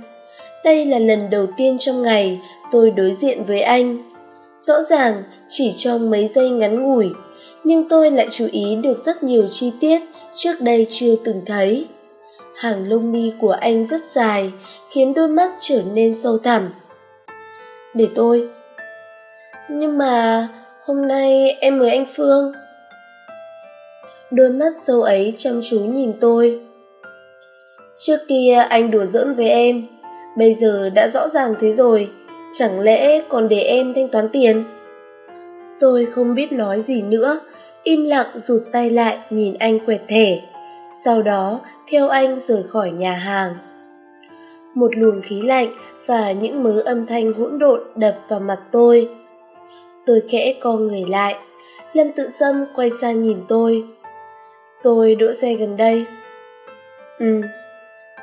Đây là lần đầu tiên trong ngày tôi đối diện với anh. Rõ ràng chỉ trong mấy giây ngắn ngủi, nhưng tôi lại chú ý được rất nhiều chi tiết trước đây chưa từng thấy. Hàng lông mi của anh rất dài, khiến đôi mắt trở nên sâu thẳm. Để tôi. Nhưng mà hôm nay em mời anh Phương. Đôi mắt sâu ấy chăm chú nhìn tôi. Trước kia anh đùa giỡn với em, bây giờ đã rõ ràng thế rồi, chẳng lẽ còn để em thanh toán tiền? Tôi không biết nói gì nữa, im lặng rụt tay lại nhìn anh quẹt thẻ. Sau đó theo anh rời khỏi nhà hàng. Một luồng khí lạnh và những mớ âm thanh hỗn độn đập vào mặt tôi. Tôi khẽ co người lại, Lâm Tự Sâm quay sang nhìn tôi. Tôi đỗ xe gần đây. Ừ,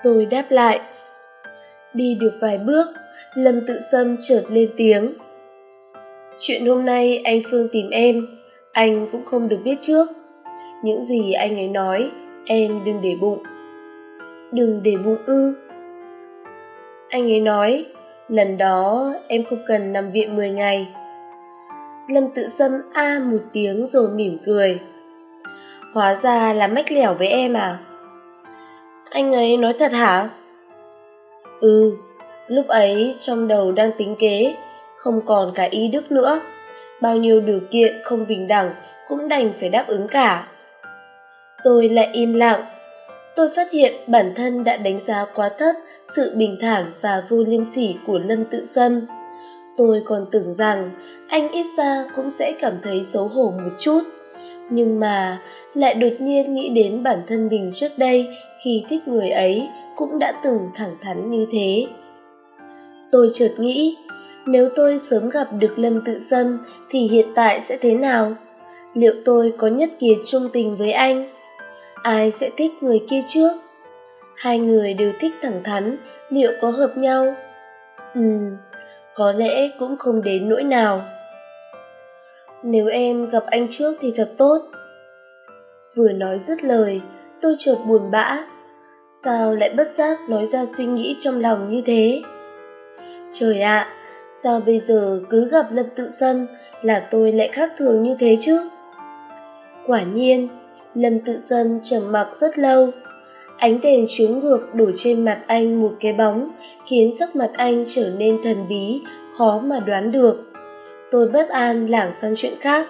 tôi đáp lại. Đi được vài bước, Lâm Tự Sâm chợt lên tiếng. Chuyện hôm nay anh Phương tìm em, anh cũng không được biết trước. Những gì anh ấy nói, em đừng để bụng đừng để bụng ư anh ấy nói lần đó em không cần nằm viện 10 ngày lâm tự sâm a một tiếng rồi mỉm cười hóa ra là mách lẻo với em à? Anh ấy nói thật hả? Ừ lúc ấy trong đầu đang tính kế, không còn cả ý đức nữa. Bao nhiêu điều kiện không bình đẳng cũng đành phải đáp ứng cả. Tôi lại im lặng. Tôi phát hiện bản thân đã đánh giá quá thấp sự bình thản và vô liêm sỉ của lâm tự sâm. Tôi còn tưởng rằng anh ít ra cũng sẽ cảm thấy xấu hổ một chút. Nhưng mà lại đột nhiên nghĩ đến bản thân mình trước đây khi thích người ấy cũng đã từng thẳng thắn như thế. Tôi chợt nghĩ, nếu tôi sớm gặp được lâm tự sâm thì hiện tại sẽ thế nào? Liệu tôi có nhất kiệt trung tình với anh? Ai sẽ thích người kia trước? Hai người đều thích thẳng thắn, liệu có hợp nhau? Ừ có lẽ cũng không đến nỗi nào. Nếu em gặp anh trước thì thật tốt vừa nói dứt lời tôi chợt buồn bã. Sao lại bất giác nói ra suy nghĩ trong lòng như thế? Trời ạ à, sao bây giờ cứ gặp lâm tự sâm là tôi lại khác thường như thế chứ? Quả nhiên lâm tự sâm trầm mặc rất lâu. Ánh đèn chiếu ngược đổ trên mặt anh một cái bóng khiến sắc mặt anh trở nên thần bí khó mà đoán được. Tôi bất an lảng sang chuyện khác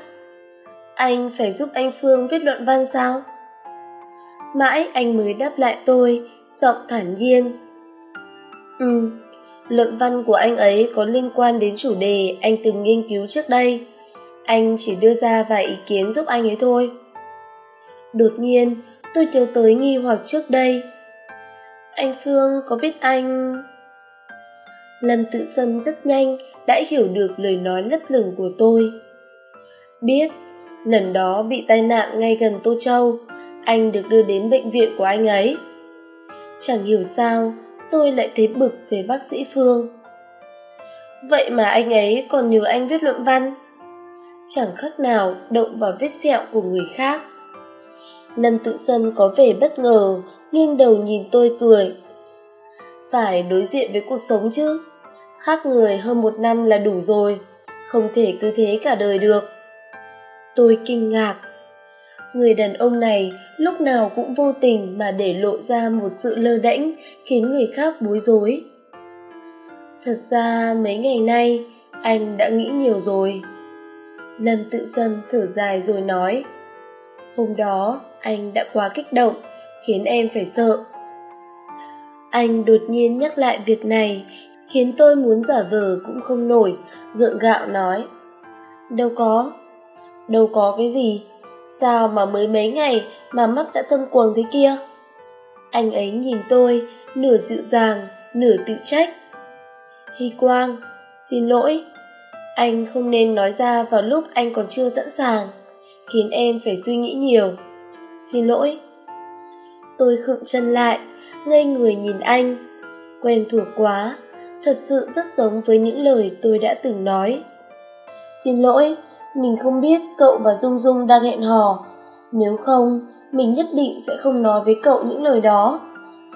anh phải giúp anh phương viết luận văn sao? Mãi anh mới đáp lại tôi, giọng thản nhiên. Ừ luận văn của anh ấy có liên quan đến chủ đề anh từng nghiên cứu trước đây. Anh chỉ đưa ra vài ý kiến giúp anh ấy thôi. Đột nhiên, tôi nhớ tới nghi hoặc trước đây. Anh phương có biết anh? Lâm tự sâm rất nhanh đã hiểu được lời nói lấp lửng của tôi. Biết lần đó bị tai nạn ngay gần tô châu. Anh được đưa đến bệnh viện của anh ấy. Chẳng hiểu sao, tôi lại thấy bực về bác sĩ phương. Vậy mà anh ấy còn nhờ anh viết luận văn. Chẳng khác nào động vào vết sẹo của người khác. Lâm tự sâm có vẻ bất ngờ, nghiêng đầu nhìn tôi cười. Phải đối diện với cuộc sống chứ. Khác người hơn một năm là đủ rồi. Không thể cứ thế cả đời được tôi kinh ngạc. Người đàn ông này lúc nào cũng vô tình mà để lộ ra một sự lơ đễnh, khiến người khác bối rối. Thật ra mấy ngày nay, anh đã nghĩ nhiều rồi. Lâm tự sâm thở dài rồi nói, hôm đó anh đã quá kích động, khiến em phải sợ. Anh đột nhiên nhắc lại việc này, khiến tôi muốn giả vờ cũng không nổi, gượng gạo nói, đâu có đâu có cái gì. Sao mà mới mấy ngày mà mắt đã thâm quầng thế kia? Anh ấy nhìn tôi, nửa dịu dàng, nửa tự trách. Hy quang, xin lỗi. Anh không nên nói ra vào lúc anh còn chưa sẵn sàng, khiến em phải suy nghĩ nhiều. Xin lỗi. Tôi khựng chân lại, ngây người nhìn anh. Quen thuộc quá, thật sự rất giống với những lời tôi đã từng nói. Xin lỗi mình không biết cậu và dung dung đang hẹn hò. Nếu không, mình nhất định sẽ không nói với cậu những lời đó.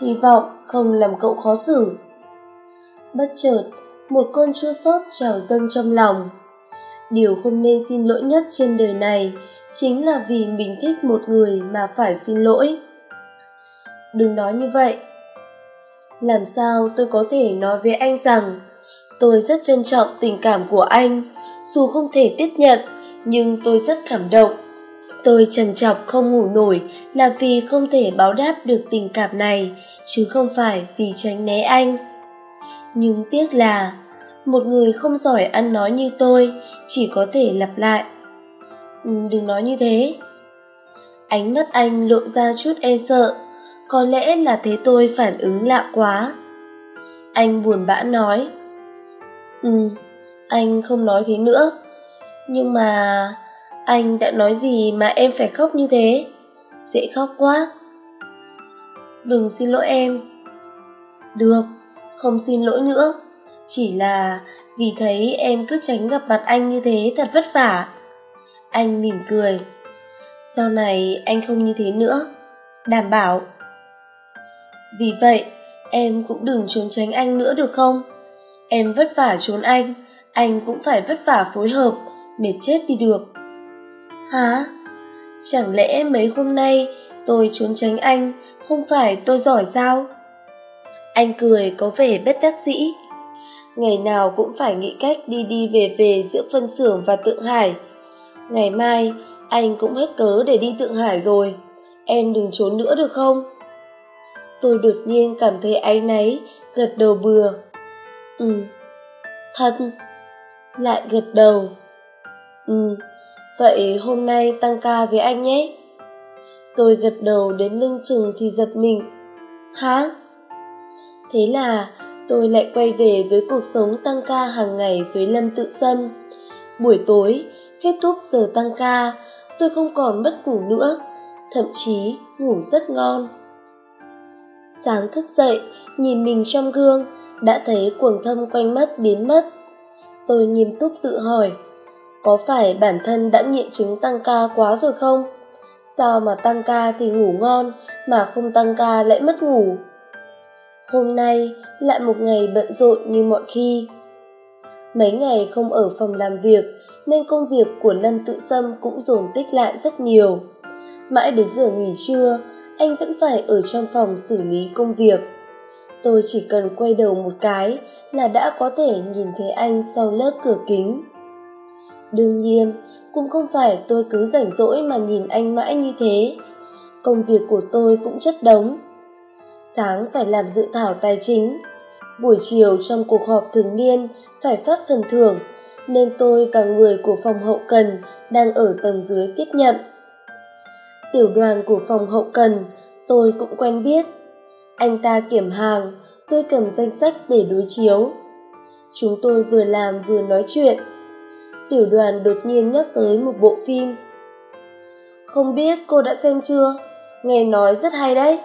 Hy vọng không làm cậu khó xử. Bất chợt, một cơn chua xót trào dâng trong lòng. Điều không nên xin lỗi nhất trên đời này chính là vì mình thích một người mà phải xin lỗi. Đừng nói như vậy. Làm sao tôi có thể nói với anh rằng tôi rất trân trọng tình cảm của anh dù không thể tiếp nhận, nhưng tôi rất cảm động. Tôi trằn trọc không ngủ nổi là vì không thể báo đáp được tình cảm này, chứ không phải vì tránh né anh. Nhưng tiếc là, một người không giỏi ăn nói như tôi chỉ có thể lặp lại. Ừ, đừng nói như thế. Ánh mắt anh lộ ra chút e sợ, có lẽ là thế tôi phản ứng lạ quá. Anh buồn bã nói ừ anh không nói thế nữa. Nhưng mà anh đã nói gì mà em phải khóc như thế? Dễ khóc quá. Đừng xin lỗi em. Được, không xin lỗi nữa. Chỉ là vì thấy em cứ tránh gặp mặt anh như thế thật vất vả. Anh mỉm cười. Sau này anh không như thế nữa. Đảm bảo. Vì vậy, em cũng đừng trốn tránh anh nữa được không? Em vất vả trốn anh anh cũng phải vất vả phối hợp mệt chết đi được. Hả? Chẳng lẽ mấy hôm nay tôi trốn tránh anh không phải tôi giỏi sao? Anh cười có vẻ bất đắc dĩ. Ngày nào cũng phải nghĩ cách đi đi về về giữa phân xưởng và tượng hải. Ngày mai, anh cũng hết cớ để đi tượng hải rồi. Em đừng trốn nữa được không? Tôi đột nhiên cảm thấy áy náy, gật đầu bừa. Ừ. Thật? Lại gật đầu ừ vậy hôm nay tăng ca với anh nhé Tôi gật đầu đến lưng chừng thì giật mình. Hả? Thế là tôi lại quay về với cuộc sống tăng ca hàng ngày với Lâm Tự Sâm. Buổi tối, kết thúc giờ tăng ca, tôi không còn mất ngủ nữa, thậm chí ngủ rất ngon. Sáng thức dậy, nhìn mình trong gương, đã thấy cuồng thâm quanh mắt biến mất. Tôi nghiêm túc tự hỏi, có phải bản thân đã nghiện chứng tăng ca quá rồi không? Sao mà tăng ca thì ngủ ngon, mà không tăng ca lại mất ngủ? Hôm nay lại một ngày bận rộn như mọi khi. Mấy ngày không ở phòng làm việc nên công việc của Lâm Tự Sâm cũng dồn tích lại rất nhiều. Mãi đến giờ nghỉ trưa, anh vẫn phải ở trong phòng xử lý công việc. Tôi chỉ cần quay đầu một cái là đã có thể nhìn thấy anh sau lớp cửa kính. Đương nhiên, cũng không phải tôi cứ rảnh rỗi mà nhìn anh mãi như thế. Công việc của tôi cũng chất đống. Sáng phải làm dự thảo tài chính, buổi chiều trong cuộc họp thường niên phải phát phần thưởng, nên tôi và người của phòng hậu cần đang ở tầng dưới tiếp nhận. Tiểu đoàn của phòng hậu cần, tôi cũng quen biết. Anh ta kiểm hàng, tôi cầm danh sách để đối chiếu. Chúng tôi vừa làm vừa nói chuyện tiểu đoàn đột nhiên nhắc tới một bộ phim. Không biết cô đã xem chưa? Nghe nói rất hay đấy.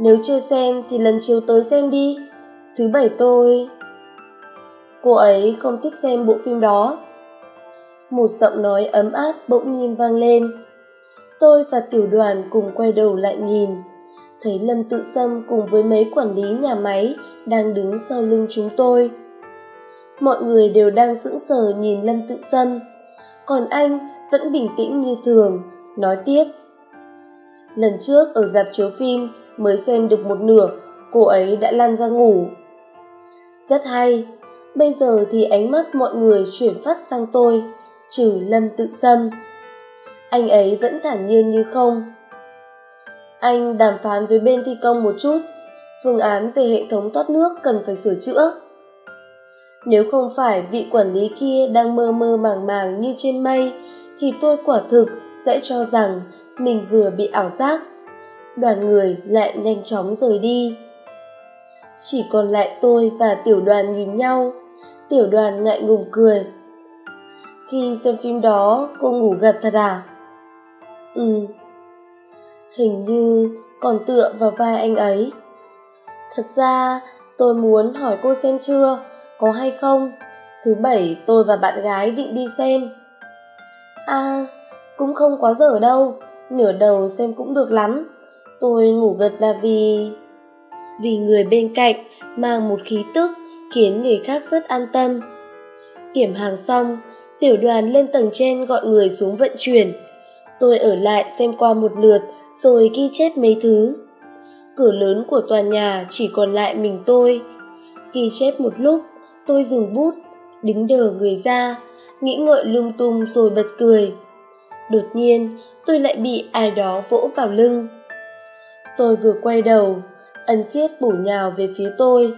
Nếu chưa xem thì lần chiều tới xem đi. Thứ bảy tôi... Cô ấy không thích xem bộ phim đó. Một giọng nói ấm áp bỗng nhiên vang lên. Tôi và tiểu đoàn cùng quay đầu lại nhìn. Thấy Lâm Tự Sâm cùng với mấy quản lý nhà máy đang đứng sau lưng chúng tôi. Mọi người đều đang sững sờ nhìn lâm tự sâm. Còn anh vẫn bình tĩnh như thường, nói tiếp. Lần trước ở dạp chiếu phim mới xem được một nửa, cô ấy đã lăn ra ngủ. Rất hay, bây giờ thì ánh mắt mọi người chuyển phát sang tôi, trừ lâm tự sâm. Anh ấy vẫn thản nhiên như không anh đàm phán với bên thi công một chút phương án về hệ thống thoát nước cần phải sửa chữa nếu không phải vị quản lý kia đang mơ mơ màng màng như trên mây, thì tôi quả thực sẽ cho rằng mình vừa bị ảo giác. Đoàn người lại nhanh chóng rời đi. Chỉ còn lại tôi và tiểu đoàn nhìn nhau, tiểu đoàn ngại ngùng cười. Khi xem phim đó, cô ngủ gật thật à? Ừ. Hình như còn tựa vào vai anh ấy. Thật ra, tôi muốn hỏi cô xem chưa, có hay không? Thứ bảy tôi và bạn gái định đi xem. À cũng không quá dở đâu nửa đầu xem cũng được lắm. Tôi ngủ gật là vì vì người bên cạnh mang một khí tức khiến người khác rất an tâm. Kiểm hàng xong tiểu đoàn lên tầng trên gọi người xuống vận chuyển. Tôi ở lại xem qua một lượt rồi ghi chép mấy thứ. Cửa lớn của tòa nhà chỉ còn lại mình tôi. Ghi chép một lúc tôi dừng bút đứng đờ người ra nghĩ ngợi lung tung rồi bật cười. Đột nhiên tôi lại bị ai đó vỗ vào lưng. Tôi vừa quay đầu ân khiết bổ nhào về phía tôi.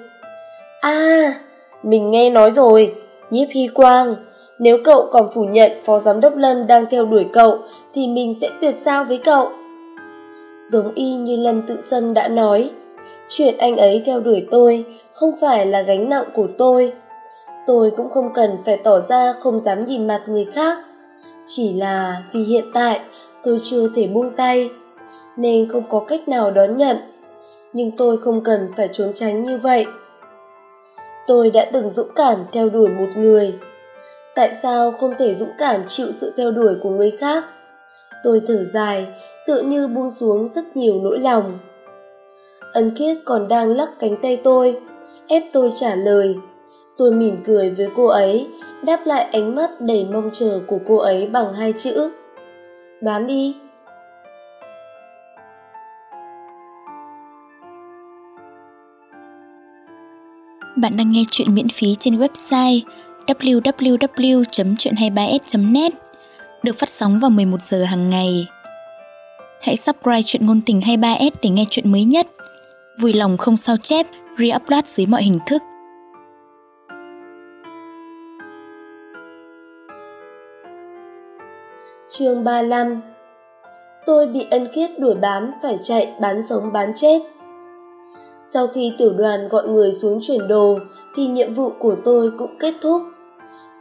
A à, mình nghe nói rồi nhiếp hy quang nếu cậu còn phủ nhận phó giám đốc lâm đang theo đuổi cậu thì mình sẽ tuyệt giao với cậu giống y như lâm tự sâm đã nói. Chuyện anh ấy theo đuổi tôi không phải là gánh nặng của tôi. Tôi cũng không cần phải tỏ ra không dám nhìn mặt người khác. Chỉ là vì hiện tại tôi chưa thể buông tay, nên không có cách nào đón nhận. Nhưng tôi không cần phải trốn tránh như vậy. Tôi đã từng dũng cảm theo đuổi một người. Tại sao không thể dũng cảm chịu sự theo đuổi của người khác? Tôi thở dài tựa như buông xuống rất nhiều nỗi lòng. Ân khiết còn đang lắc cánh tay tôi, ép tôi trả lời. Tôi mỉm cười với cô ấy, đáp lại ánh mắt đầy mong chờ của cô ấy bằng hai chữ. Đoán đi. Bạn đang nghe chuyện miễn phí trên website www.chuyện23s.net được phát sóng vào 11 giờ hàng ngày. Hãy subscribe chuyện ngôn tình 23s để nghe chuyện mới nhất. Vui lòng không sao chép, re-upload dưới mọi hình thức. Chương 35 tôi bị ân khiết đuổi bám phải chạy bán sống bán chết. Sau khi tiểu đoàn gọi người xuống chuyển đồ thì nhiệm vụ của tôi cũng kết thúc.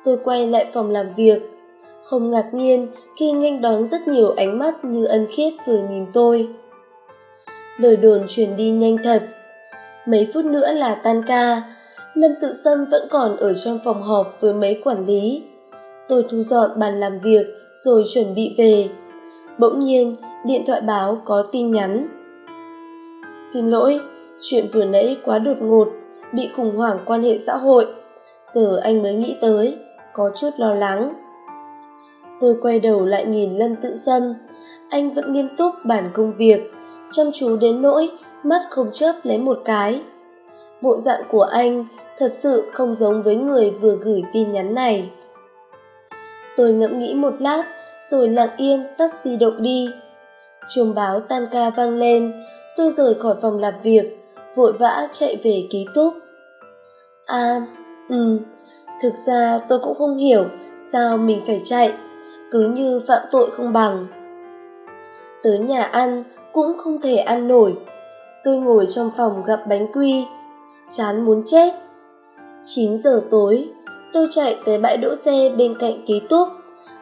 Tôi quay lại phòng làm việc, không ngạc nhiên khi nghênh đón rất nhiều ánh mắt như ân khiết vừa nhìn tôi. Lời đồn truyền đi nhanh thật. Mấy phút nữa là tan ca, Lâm Tự Sâm vẫn còn ở trong phòng họp với mấy quản lý. Tôi thu dọn bàn làm việc rồi chuẩn bị về. Bỗng nhiên, điện thoại báo có tin nhắn. Xin lỗi, chuyện vừa nãy quá đột ngột, bị khủng hoảng quan hệ xã hội. Giờ anh mới nghĩ tới, có chút lo lắng. Tôi quay đầu lại nhìn Lâm Tự Sâm, anh vẫn nghiêm túc bản công việc, chăm chú đến nỗi mắt không chớp lấy một cái. Bộ dạng của anh thật sự không giống với người vừa gửi tin nhắn này. Tôi ngẫm nghĩ một lát, rồi lặng yên tắt di động đi. Chuông báo tan ca vang lên, tôi rời khỏi phòng làm việc, vội vã chạy về ký túc. À, ừ, thực ra tôi cũng không hiểu sao mình phải chạy, cứ như phạm tội không bằng. Tới nhà ăn cũng không thể ăn nổi. Tôi ngồi trong phòng gặp bánh quy, chán muốn chết. 9 giờ tối, tôi chạy tới bãi đỗ xe bên cạnh ký túc,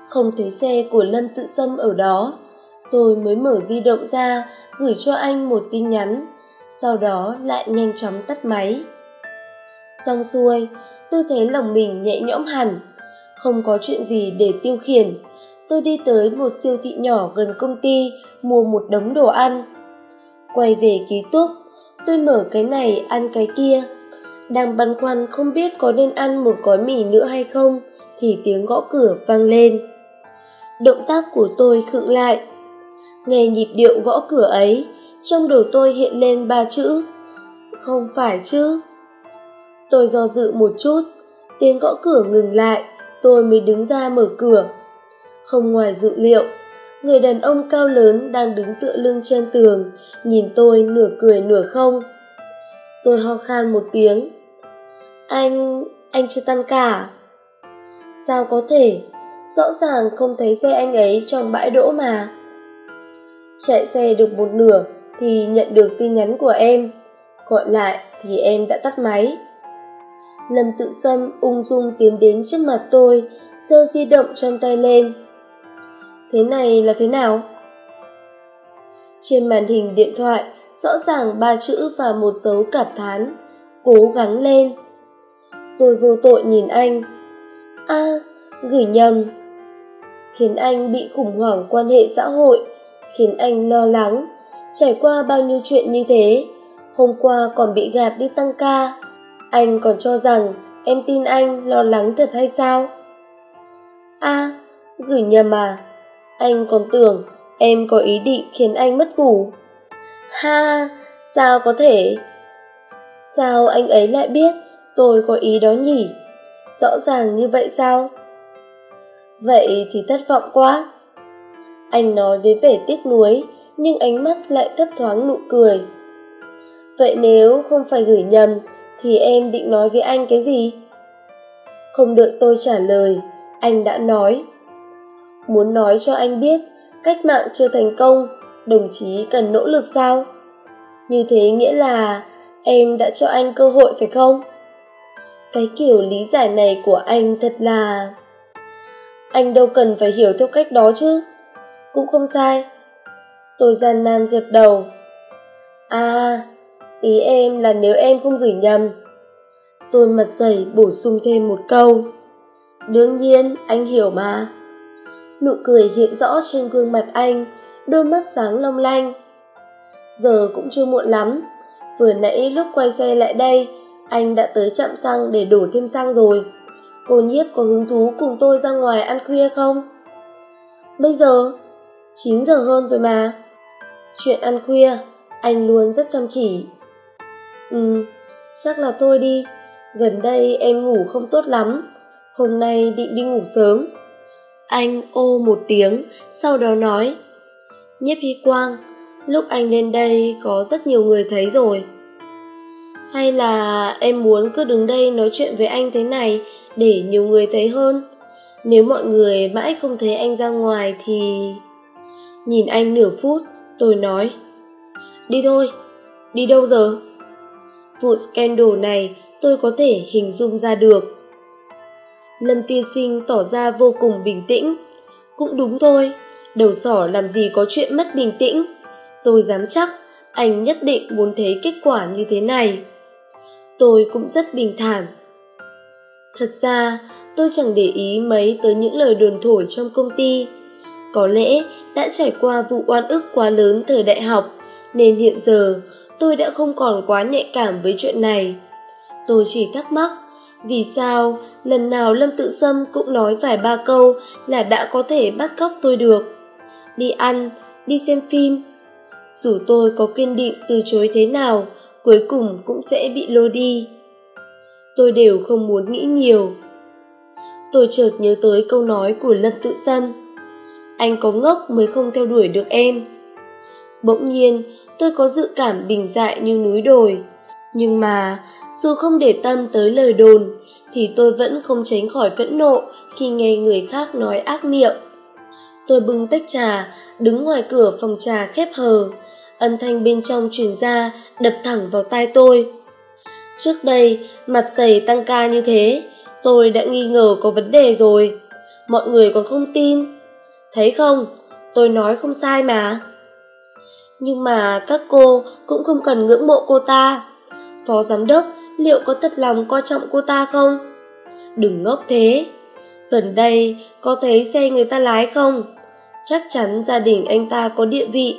không thấy xe của Lâm Tự Sâm ở đó. Tôi mới mở di động ra, gửi cho anh một tin nhắn, sau đó lại nhanh chóng tắt máy. Xong xuôi, tôi thấy lòng mình nhẹ nhõm hẳn, không có chuyện gì để tiêu khiển. Tôi đi tới một siêu thị nhỏ gần công ty mua một đống đồ ăn. Quay về ký túc, tôi mở cái này ăn cái kia. Đang băn khoăn không biết có nên ăn một gói mì nữa hay không, thì tiếng gõ cửa vang lên. Động tác của tôi khựng lại. Nghe nhịp điệu gõ cửa ấy, trong đầu tôi hiện lên ba chữ. Không phải chứ. Tôi do dự một chút, tiếng gõ cửa ngừng lại, tôi mới đứng ra mở cửa. Không ngoài dự liệu, người đàn ông cao lớn đang đứng tựa lưng trên tường, nhìn tôi nửa cười nửa không. Tôi ho khan một tiếng. Anh, anh chưa tan cả. À? Sao có thể, rõ ràng không thấy xe anh ấy trong bãi đỗ mà. Chạy xe được một nửa thì nhận được tin nhắn của em, gọi lại thì em đã tắt máy. Lâm tự sâm ung dung tiến đến trước mặt tôi, giơ di động trong tay lên. Thế này là thế nào? Trên màn hình điện thoại, rõ ràng ba chữ và một dấu cảm thán, cố gắng lên. Tôi vô tội nhìn anh. a gửi nhầm. Khiến anh bị khủng hoảng quan hệ xã hội, khiến anh lo lắng, trải qua bao nhiêu chuyện như thế. Hôm qua còn bị gạt đi tăng ca, anh còn cho rằng em tin anh lo lắng thật hay sao? a gửi nhầm à? Anh còn tưởng em có ý định khiến anh mất ngủ. Ha, sao có thể? Sao anh ấy lại biết tôi có ý đó nhỉ? Rõ ràng như vậy sao? Vậy thì thất vọng quá. Anh nói với vẻ tiếc nuối, nhưng ánh mắt lại thấp thoáng nụ cười. Vậy nếu không phải gửi nhầm, thì em định nói với anh cái gì? Không đợi tôi trả lời, anh đã nói. Muốn nói cho anh biết, cách mạng chưa thành công, đồng chí cần nỗ lực sao? Như thế nghĩa là em đã cho anh cơ hội phải không? Cái kiểu lý giải này của anh thật là... Anh đâu cần phải hiểu theo cách đó chứ. Cũng không sai. Tôi gian nan gật đầu. À, ý em là nếu em không gửi nhầm. Tôi mặt dày bổ sung thêm một câu. Đương nhiên, anh hiểu mà. Nụ cười hiện rõ trên gương mặt anh, đôi mắt sáng long lanh. Giờ cũng chưa muộn lắm, vừa nãy lúc quay xe lại đây, anh đã tới chậm xăng để đổ thêm xăng rồi. Cô nhiếp có hứng thú cùng tôi ra ngoài ăn khuya không? Bây giờ? 9 giờ hơn rồi mà. Chuyện ăn khuya, anh luôn rất chăm chỉ. Ừ, chắc là tôi đi. Gần đây em ngủ không tốt lắm. Hôm nay định đi ngủ sớm. Anh ô một tiếng, sau đó nói. Nhiếp Hy Quang, lúc anh lên đây có rất nhiều người thấy rồi. Hay là em muốn cứ đứng đây nói chuyện với anh thế này để nhiều người thấy hơn? Nếu mọi người mãi không thấy anh ra ngoài thì... Nhìn anh nửa phút, tôi nói. Đi thôi, đi đâu giờ? Vụ scandal này tôi có thể hình dung ra được. Lâm tiên sinh tỏ ra vô cùng bình tĩnh. Cũng đúng thôi, đầu sỏ làm gì có chuyện mất bình tĩnh. Tôi dám chắc anh nhất định muốn thấy kết quả như thế này. Tôi cũng rất bình thản. Thật ra, tôi chẳng để ý mấy tới những lời đồn thổi trong công ty. Có lẽ đã trải qua vụ oan ức quá lớn thời đại học, nên hiện giờ tôi đã không còn quá nhạy cảm với chuyện này. Tôi chỉ thắc mắc, vì sao lần nào Lâm Tự Sâm cũng nói vài ba câu là đã có thể bắt cóc tôi được. Đi ăn, đi xem phim. Dù tôi có kiên định từ chối thế nào, cuối cùng cũng sẽ bị lôi đi. Tôi đều không muốn nghĩ nhiều. Tôi chợt nhớ tới câu nói của Lâm Tự Sâm. Anh có ngốc mới không theo đuổi được em. Bỗng nhiên, tôi có dự cảm bình dại như núi đồi. Nhưng mà, dù không để tâm tới lời đồn, thì tôi vẫn không tránh khỏi phẫn nộ khi nghe người khác nói ác miệng. Tôi bưng tách trà, đứng ngoài cửa phòng trà khép hờ. Âm thanh bên trong truyền ra, đập thẳng vào tai tôi. Trước đây, mặt dày tăng ca như thế, tôi đã nghi ngờ có vấn đề rồi. Mọi người còn không tin. Thấy không, tôi nói không sai mà. Nhưng mà các cô cũng không cần ngưỡng mộ cô ta. Phó giám đốc liệu có thật lòng coi trọng cô ta không? Đừng ngốc thế. Gần đây có thấy xe người ta lái không? Chắc chắn gia đình anh ta có địa vị.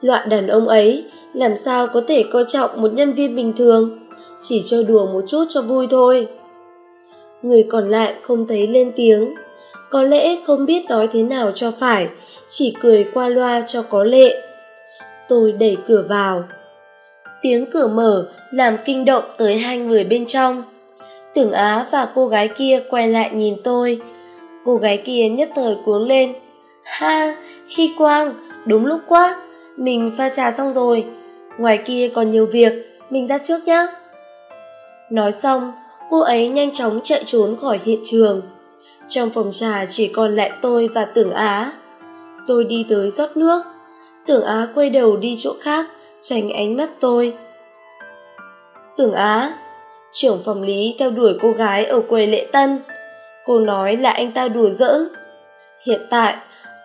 Loại đàn ông ấy làm sao có thể coi trọng một nhân viên bình thường, chỉ chơi đùa một chút cho vui thôi. Người còn lại không thấy lên tiếng, có lẽ không biết nói thế nào cho phải, chỉ cười qua loa cho có lệ. Tôi đẩy cửa vào. Tiếng cửa mở làm kinh động tới hai người bên trong. Tưởng Á và cô gái kia quay lại nhìn tôi. Cô gái kia nhất thời cuống lên. Ha, khi quang, đúng lúc quá, mình pha trà xong rồi. Ngoài kia còn nhiều việc, mình ra trước nhá. Nói xong, cô ấy nhanh chóng chạy trốn khỏi hiện trường. Trong phòng trà chỉ còn lại tôi và Tưởng Á. Tôi đi tới rót nước. Tưởng Á quay đầu đi chỗ khác, tránh ánh mắt tôi. Tưởng Á, trưởng phòng lý theo đuổi cô gái ở quầy lễ tân. Cô nói là anh ta đùa giỡn. Hiện tại,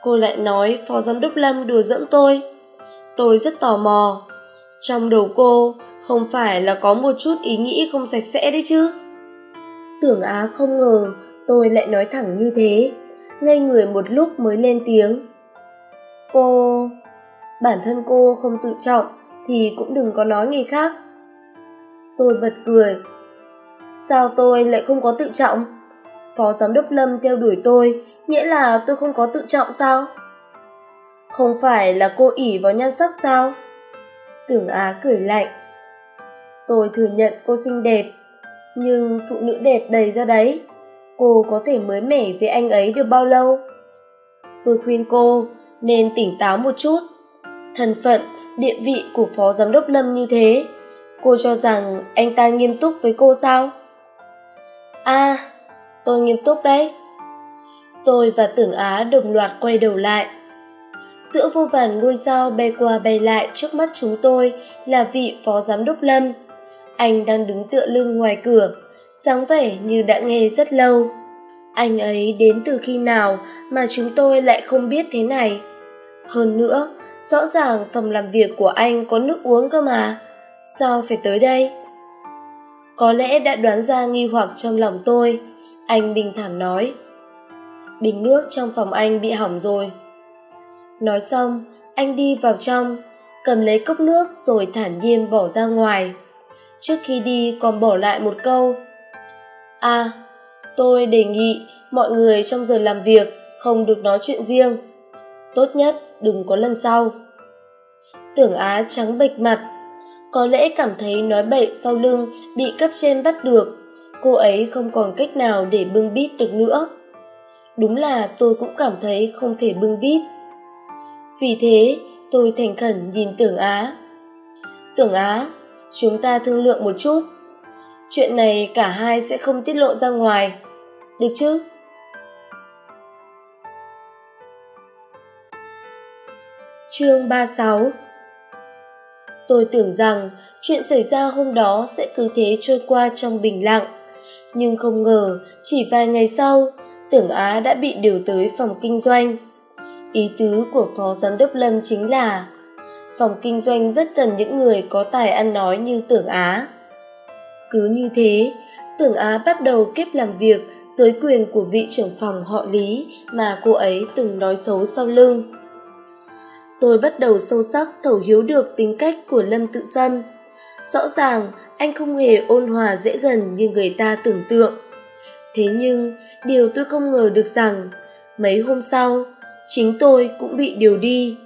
cô lại nói phó giám đốc Lâm đùa giỡn tôi. Tôi rất tò mò. Trong đầu cô không phải là có một chút ý nghĩ không sạch sẽ đấy chứ. Tưởng Á không ngờ tôi lại nói thẳng như thế, ngây người một lúc mới lên tiếng. Cô... Bản thân cô không tự trọng thì cũng đừng có nói người khác. Tôi bật cười. Sao tôi lại không có tự trọng? Phó giám đốc Lâm theo đuổi tôi, nghĩa là tôi không có tự trọng sao? Không phải là cô ỉ vào nhan sắc sao? Tưởng Á cười lạnh. Tôi thừa nhận cô xinh đẹp, nhưng phụ nữ đẹp đầy ra đấy. Cô có thể mới mẻ với anh ấy được bao lâu? Tôi khuyên cô nên tỉnh táo một chút. Thân phận, địa vị của phó giám đốc Lâm như thế, cô cho rằng anh ta nghiêm túc với cô sao? À, tôi nghiêm túc đấy. Tôi và Tưởng Á đồng loạt quay đầu lại. Giữa vô vàn ngôi sao bay qua bay lại trước mắt chúng tôi là vị phó giám đốc Lâm. Anh đang đứng tựa lưng ngoài cửa, dáng vẻ như đã nghe rất lâu. Anh ấy đến từ khi nào mà chúng tôi lại không biết thế này. Hơn nữa, rõ ràng phòng làm việc của anh có nước uống cơ mà. Sao phải tới đây? Có lẽ đã đoán ra nghi hoặc trong lòng tôi. Anh bình thản nói. Bình nước trong phòng anh bị hỏng rồi. Nói xong, anh đi vào trong, cầm lấy cốc nước rồi thản nhiên bỏ ra ngoài. Trước khi đi còn bỏ lại một câu. À, tôi đề nghị mọi người trong giờ làm việc không được nói chuyện riêng. Tốt nhất đừng có lần sau. Tưởng Á trắng bệch mặt, có lẽ cảm thấy nói bậy sau lưng bị cấp trên bắt được, cô ấy không còn cách nào để bưng bít được nữa. Đúng là tôi cũng cảm thấy không thể bưng bít. Vì thế, tôi thành khẩn nhìn Tưởng Á. Tưởng Á, chúng ta thương lượng một chút. Chuyện này cả hai sẽ không tiết lộ ra ngoài. Được chứ? Chương 36 Tôi tưởng rằng chuyện xảy ra hôm đó sẽ cứ thế trôi qua trong bình lặng. Nhưng không ngờ, chỉ vài ngày sau, tưởng Á đã bị điều tới phòng kinh doanh. Ý tứ của Phó Giám đốc Lâm chính là phòng kinh doanh rất cần những người có tài ăn nói như tưởng Á. Cứ như thế, tưởng Á bắt đầu kiếp làm việc dưới quyền của vị trưởng phòng họ Lý mà cô ấy từng nói xấu sau lưng. Tôi bắt đầu sâu sắc thấu hiếu được tính cách của Lâm Tự Sâm. Rõ ràng anh không hề ôn hòa dễ gần như người ta tưởng tượng. Thế nhưng, điều tôi không ngờ được rằng, mấy hôm sau, chính tôi cũng bị điều đi.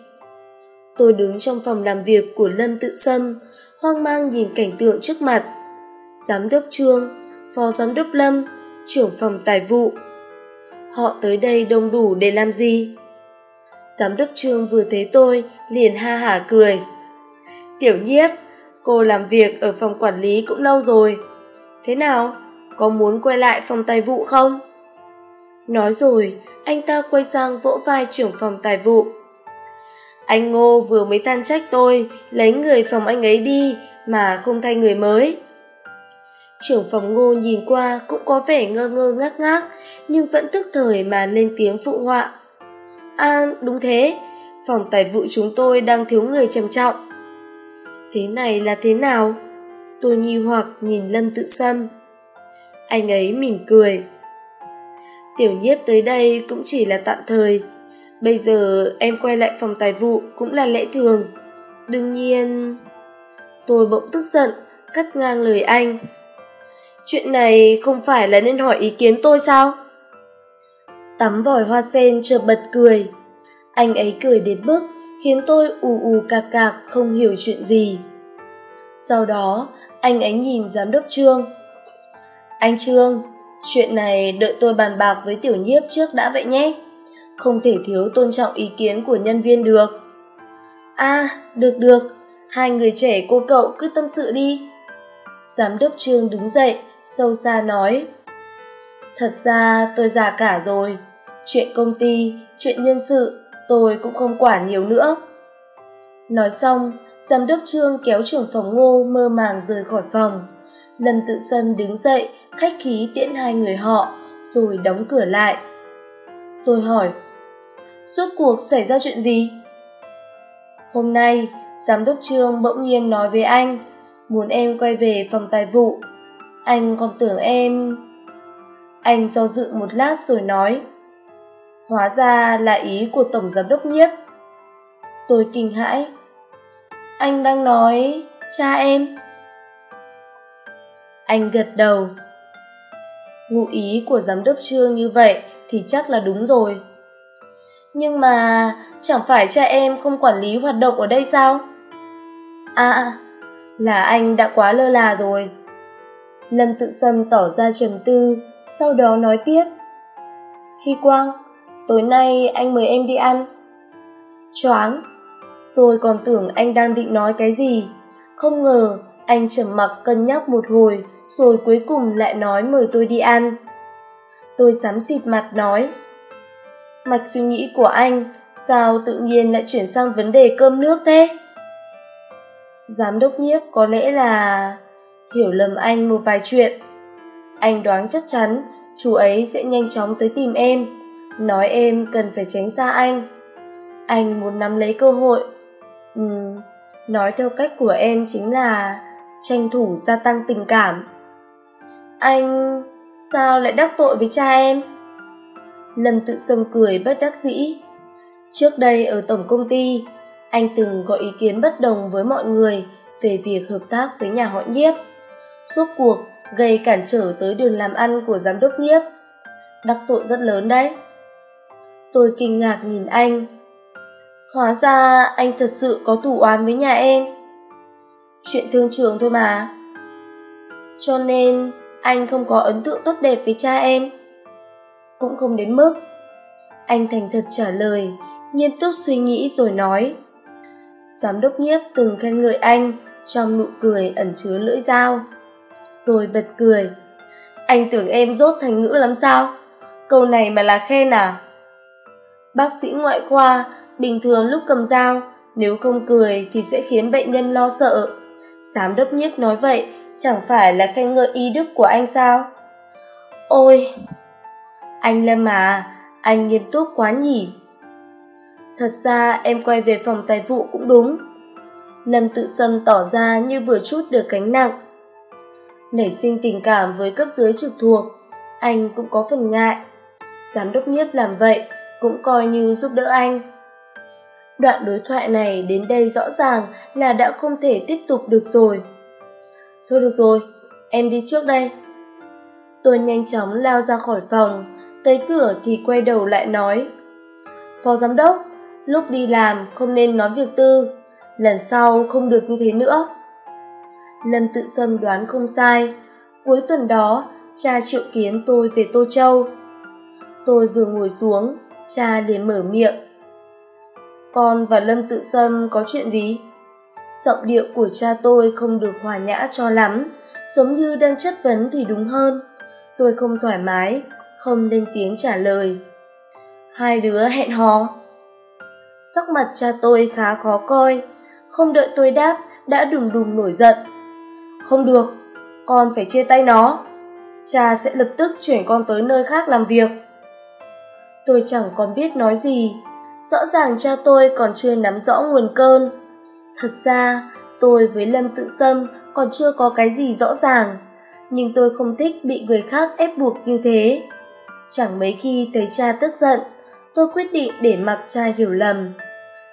Tôi đứng trong phòng làm việc của Lâm Tự Sâm, hoang mang nhìn cảnh tượng trước mặt. Giám đốc Trương, Phó Giám đốc Lâm, trưởng phòng tài vụ. Họ tới đây đông đủ để làm gì? Giám đốc Trương vừa thấy tôi liền ha hả cười. Tiểu nhiếp, cô làm việc ở phòng quản lý cũng lâu rồi. Thế nào, có muốn quay lại phòng tài vụ không? Nói rồi, anh ta quay sang vỗ vai trưởng phòng tài vụ. Anh Ngô vừa mới tan trách tôi, lấy người phòng anh ấy đi mà không thay người mới. Trưởng phòng Ngô nhìn qua cũng có vẻ ngơ ngơ ngác ngác, nhưng vẫn tức thời mà lên tiếng phụ họa. À, đúng thế, phòng tài vụ chúng tôi đang thiếu người trầm trọng. Thế này là thế nào? Tôi nghi hoặc nhìn Lâm Tự Sâm. Anh ấy mỉm cười. Tiểu nhiếp tới đây cũng chỉ là tạm thời. Bây giờ em quay lại phòng tài vụ cũng là lẽ thường. Đương nhiên... Tôi bỗng tức giận, cắt ngang lời anh. Chuyện này không phải là nên hỏi ý kiến tôi sao? Tắm vòi hoa sen chợt bật cười. Anh ấy cười đến mức khiến tôi ù ù cạc cạc không hiểu chuyện gì. Sau đó, anh ấy nhìn giám đốc Trương. Anh Trương, chuyện này đợi tôi bàn bạc với tiểu nhiếp trước đã vậy nhé. Không thể thiếu tôn trọng ý kiến của nhân viên được. À, được được, hai người trẻ cô cậu cứ tâm sự đi. Giám đốc Trương đứng dậy, sâu xa nói. Thật ra tôi già cả rồi, chuyện công ty, chuyện nhân sự tôi cũng không quản nhiều nữa. Nói xong, giám đốc trương kéo trưởng phòng ngô mơ màng rời khỏi phòng. Lâm tự sâm đứng dậy, khách khí tiễn hai người họ, rồi đóng cửa lại. Tôi hỏi, suốt cuộc xảy ra chuyện gì? Hôm nay, giám đốc trương bỗng nhiên nói với anh, muốn em quay về phòng tài vụ. Anh còn tưởng em... Anh do dự một lát rồi nói, Hóa ra là ý của Tổng Giám đốc nhiếp. Tôi kinh hãi. Anh đang nói cha em. Anh gật đầu. Ngụ ý của giám đốc trương như vậy thì chắc là đúng rồi. Nhưng mà chẳng phải cha em không quản lý hoạt động ở đây sao? À, là anh đã quá lơ là rồi. Lâm tự sâm tỏ ra trầm tư, sau đó nói tiếp. Hy Quang, tối nay anh mời em đi ăn. Choáng, tôi còn tưởng anh đang định nói cái gì. Không ngờ, anh trầm mặc cân nhắc một hồi, rồi cuối cùng lại nói mời tôi đi ăn. Tôi xám xịt mặt nói, mạch suy nghĩ của anh, sao tự nhiên lại chuyển sang vấn đề cơm nước thế? Giám đốc nhiếp có lẽ là hiểu lầm anh một vài chuyện. Anh đoán chắc chắn, chú ấy sẽ nhanh chóng tới tìm em nói em cần phải tránh xa anh. Anh muốn nắm lấy cơ hội. Ừ, nói theo cách của em chính là tranh thủ gia tăng tình cảm. Anh sao lại đắc tội với cha em? Lâm tự sâm cười bất đắc dĩ. Trước đây ở tổng công ty anh từng có ý kiến bất đồng với mọi người về việc hợp tác với nhà họ nhiếp. Suốt cuộc gây cản trở tới đường làm ăn của giám đốc nhiếp. Đắc tội rất lớn đấy tôi kinh ngạc nhìn anh. Hóa ra anh thật sự có thủ oán với nhà em. Chuyện thương trường thôi mà. Cho nên, anh không có ấn tượng tốt đẹp với cha em. Cũng không đến mức anh thành thật trả lời, nghiêm túc suy nghĩ rồi nói. Giám đốc nhiếp từng khen ngợi anh trong nụ cười ẩn chứa lưỡi dao. Tôi bật cười. Anh tưởng em dốt thành ngữ lắm sao? Câu này mà là khen à? Bác sĩ ngoại khoa, bình thường lúc cầm dao, nếu không cười thì sẽ khiến bệnh nhân lo sợ. Giám đốc nhiếp nói vậy, chẳng phải là khen ngợi y đức của anh sao? Ôi, anh lâm à anh nghiêm túc quá nhỉ? Thật ra em quay về phòng tài vụ cũng đúng. Lâm tự sâm tỏ ra như vừa chút được gánh nặng. Nảy sinh tình cảm với cấp dưới trực thuộc, anh cũng có phần ngại. Giám đốc nhiếp làm vậy cũng coi như giúp đỡ anh. Đoạn đối thoại này đến đây rõ ràng là đã không thể tiếp tục được rồi. Thôi được rồi, em đi trước đây. Tôi nhanh chóng lao ra khỏi phòng, tới cửa thì quay đầu lại nói, phó giám đốc, lúc đi làm không nên nói việc tư, lần sau không được như thế nữa. Lâm tự sâm đoán không sai, cuối tuần đó, cha triệu kiến tôi về tô châu. Tôi vừa ngồi xuống cha liền mở miệng. Con và lâm tự sâm có chuyện gì? Giọng điệu của cha tôi không được hòa nhã cho lắm, giống như đang chất vấn thì đúng hơn. Tôi không thoải mái, không lên tiếng trả lời. Hai đứa hẹn hò. Sắc mặt cha tôi khá khó coi, không đợi tôi đáp đã đùng đùng nổi giận. Không được, con phải chia tay nó. Cha sẽ lập tức chuyển con tới nơi khác làm việc tôi chẳng còn biết nói gì. Rõ ràng cha tôi còn chưa nắm rõ nguồn cơn. Thật ra, tôi với lâm tự sâm còn chưa có cái gì rõ ràng. Nhưng tôi không thích bị người khác ép buộc như thế. Chẳng mấy khi thấy cha tức giận, tôi quyết định để mặc cha hiểu lầm.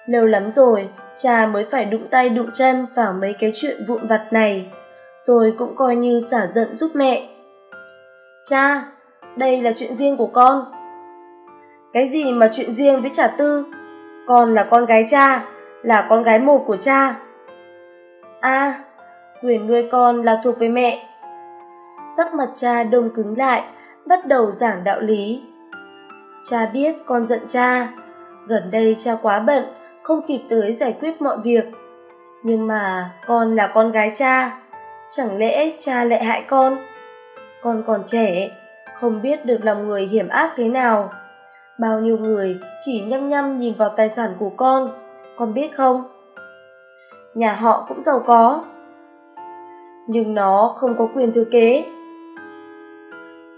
Lâu lắm rồi, cha mới phải đụng tay đụng chân vào mấy cái chuyện vụn vặt này. Tôi cũng coi như xả giận giúp mẹ. Cha, đây là chuyện riêng của con cái gì mà chuyện riêng với trả tư? Con là con gái cha là con gái một của cha. A à, quyền nuôi con là thuộc về mẹ. Sắc mặt cha đông cứng lại bắt đầu giảng đạo lý. Cha biết con giận cha. Gần đây cha quá bận không kịp tới giải quyết mọi việc. Nhưng mà con là con gái cha. Chẳng lẽ cha lại hại con? Con còn trẻ không biết được lòng người hiểm ác thế nào bao nhiêu người chỉ nhăm nhăm nhìn vào tài sản của con con biết không? Nhà họ cũng giàu có. Nhưng nó không có quyền thừa kế.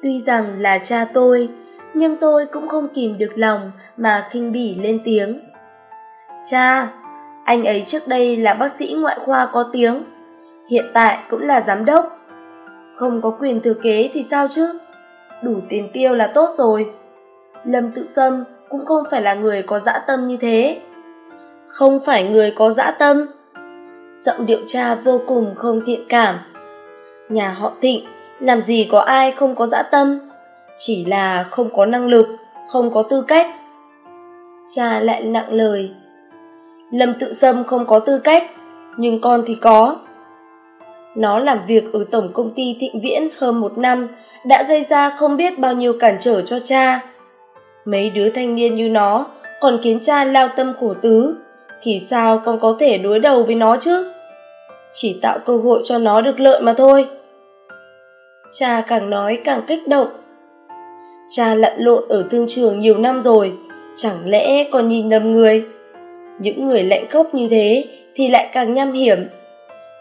Tuy rằng là cha tôi, nhưng tôi cũng không kìm được lòng mà khinh bỉ lên tiếng. Cha, anh ấy trước đây là bác sĩ ngoại khoa có tiếng, hiện tại cũng là giám đốc. Không có quyền thừa kế thì sao chứ? Đủ tiền tiêu là tốt rồi lâm tự sâm cũng không phải là người có dã tâm như thế. Không phải người có dã tâm. Giọng điệu cha vô cùng không thiện cảm. Nhà họ thịnh, làm gì có ai không có dã tâm? Chỉ là không có năng lực, không có tư cách. Cha lại nặng lời. Lâm tự sâm không có tư cách, nhưng con thì có. Nó làm việc ở tổng công ty thịnh viễn hơn một năm, đã gây ra không biết bao nhiêu cản trở cho cha mấy đứa thanh niên như nó còn khiến cha lao tâm khổ tứ, thì sao con có thể đối đầu với nó chứ? Chỉ tạo cơ hội cho nó được lợi mà thôi. Cha càng nói càng kích động. Cha lặn lộn ở thương trường nhiều năm rồi, chẳng lẽ còn nhìn nhầm người? Những người lạnh khốc như thế thì lại càng nham hiểm.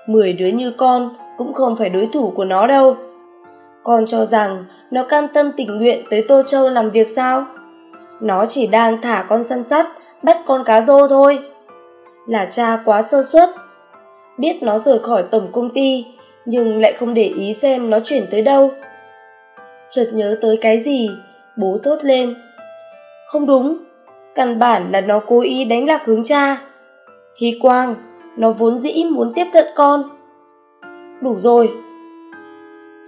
Mười đứa như con cũng không phải đối thủ của nó đâu. Con cho rằng nó cam tâm tình nguyện tới tô châu làm việc sao? Nó chỉ đang thả con săn sắt, bắt con cá rô thôi. Là cha quá sơ suất. Biết nó rời khỏi tổng công ty, nhưng lại không để ý xem nó chuyển tới đâu. Chợt nhớ tới cái gì, bố thốt lên. Không đúng, căn bản là nó cố ý đánh lạc hướng cha. Hy quang, nó vốn dĩ muốn tiếp cận con. Đủ rồi.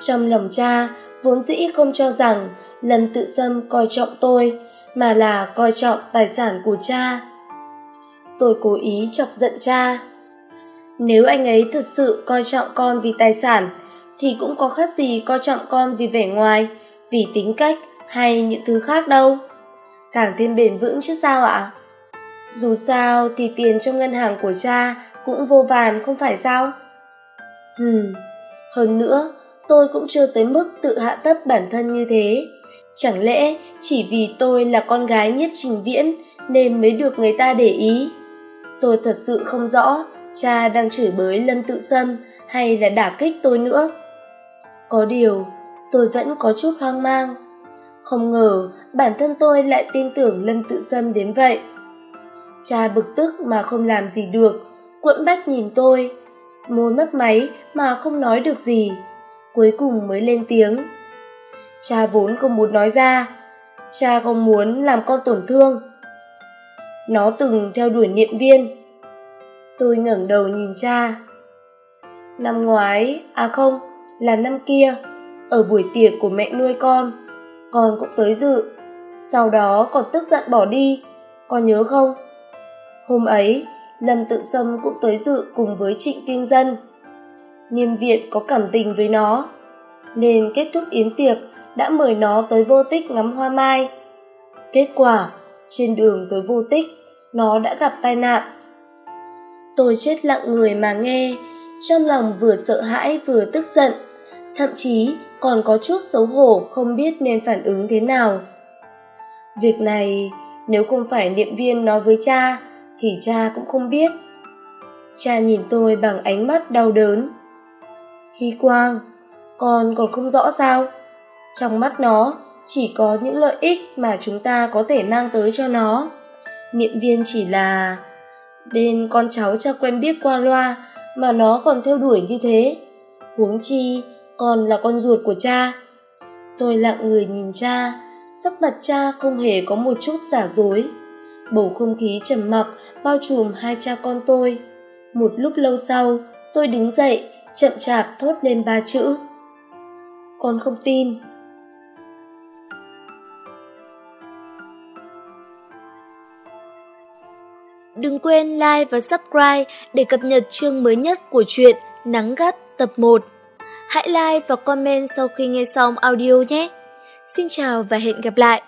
Trong lòng cha, vốn dĩ không cho rằng lần tự xâm coi trọng tôi mà là coi trọng tài sản của cha. Tôi cố ý chọc giận cha. Nếu anh ấy thật sự coi trọng con vì tài sản, thì cũng có khác gì coi trọng con vì vẻ ngoài, vì tính cách hay những thứ khác đâu. Càng thêm bền vững chứ sao ạ? Dù sao thì tiền trong ngân hàng của cha cũng vô vàn không phải sao? Hừm, hơn nữa, tôi cũng chưa tới mức tự hạ thấp bản thân như thế chẳng lẽ chỉ vì tôi là con gái nhiếp trình viễn nên mới được người ta để ý Tôi thật sự không rõ cha đang chửi bới Lâm Tự Sâm hay là đả kích tôi nữa. Có điều, tôi vẫn có chút hoang mang. Không ngờ bản thân tôi lại tin tưởng Lâm Tự Sâm đến vậy. Cha bực tức mà không làm gì được, quẫn bách nhìn tôi, môi mấp máy mà không nói được gì, cuối cùng mới lên tiếng. Cha vốn không muốn nói ra, cha không muốn làm con tổn thương. Nó từng theo đuổi niệm viên. Tôi ngẩng đầu nhìn cha. Năm ngoái, à không, là năm kia, ở buổi tiệc của mẹ nuôi con, con cũng tới dự. Sau đó còn tức giận bỏ đi, con nhớ không? Hôm ấy, Lâm Tự Sâm cũng tới dự cùng với Trịnh Tiên Dân. Niêm viện có cảm tình với nó, nên kết thúc yến tiệc đã mời nó tới vô tích ngắm hoa mai. Kết quả, trên đường tới vô tích, nó đã gặp tai nạn. Tôi chết lặng người mà nghe, trong lòng vừa sợ hãi vừa tức giận, thậm chí còn có chút xấu hổ không biết nên phản ứng thế nào. Việc này, nếu không phải niệm viên nói với cha, thì cha cũng không biết. Cha nhìn tôi bằng ánh mắt đau đớn. Hy Quang, con còn không rõ sao? Trong mắt nó chỉ có những lợi ích mà chúng ta có thể mang tới cho nó. Niệm viên chỉ là bên con cháu cha quen biết qua loa mà nó còn theo đuổi như thế. Huống chi, còn là con ruột của cha. Tôi lặng người nhìn cha, sắc mặt cha không hề có một chút giả dối. Bầu không khí trầm mặc bao trùm hai cha con tôi. Một lúc lâu sau, tôi đứng dậy, chậm chạp thốt lên ba chữ. Con không tin. Đừng quên like và subscribe để cập nhật chương mới nhất của truyện Nắng Gắt tập 1. Hãy like và comment sau khi nghe xong audio nhé. Xin chào và hẹn gặp lại.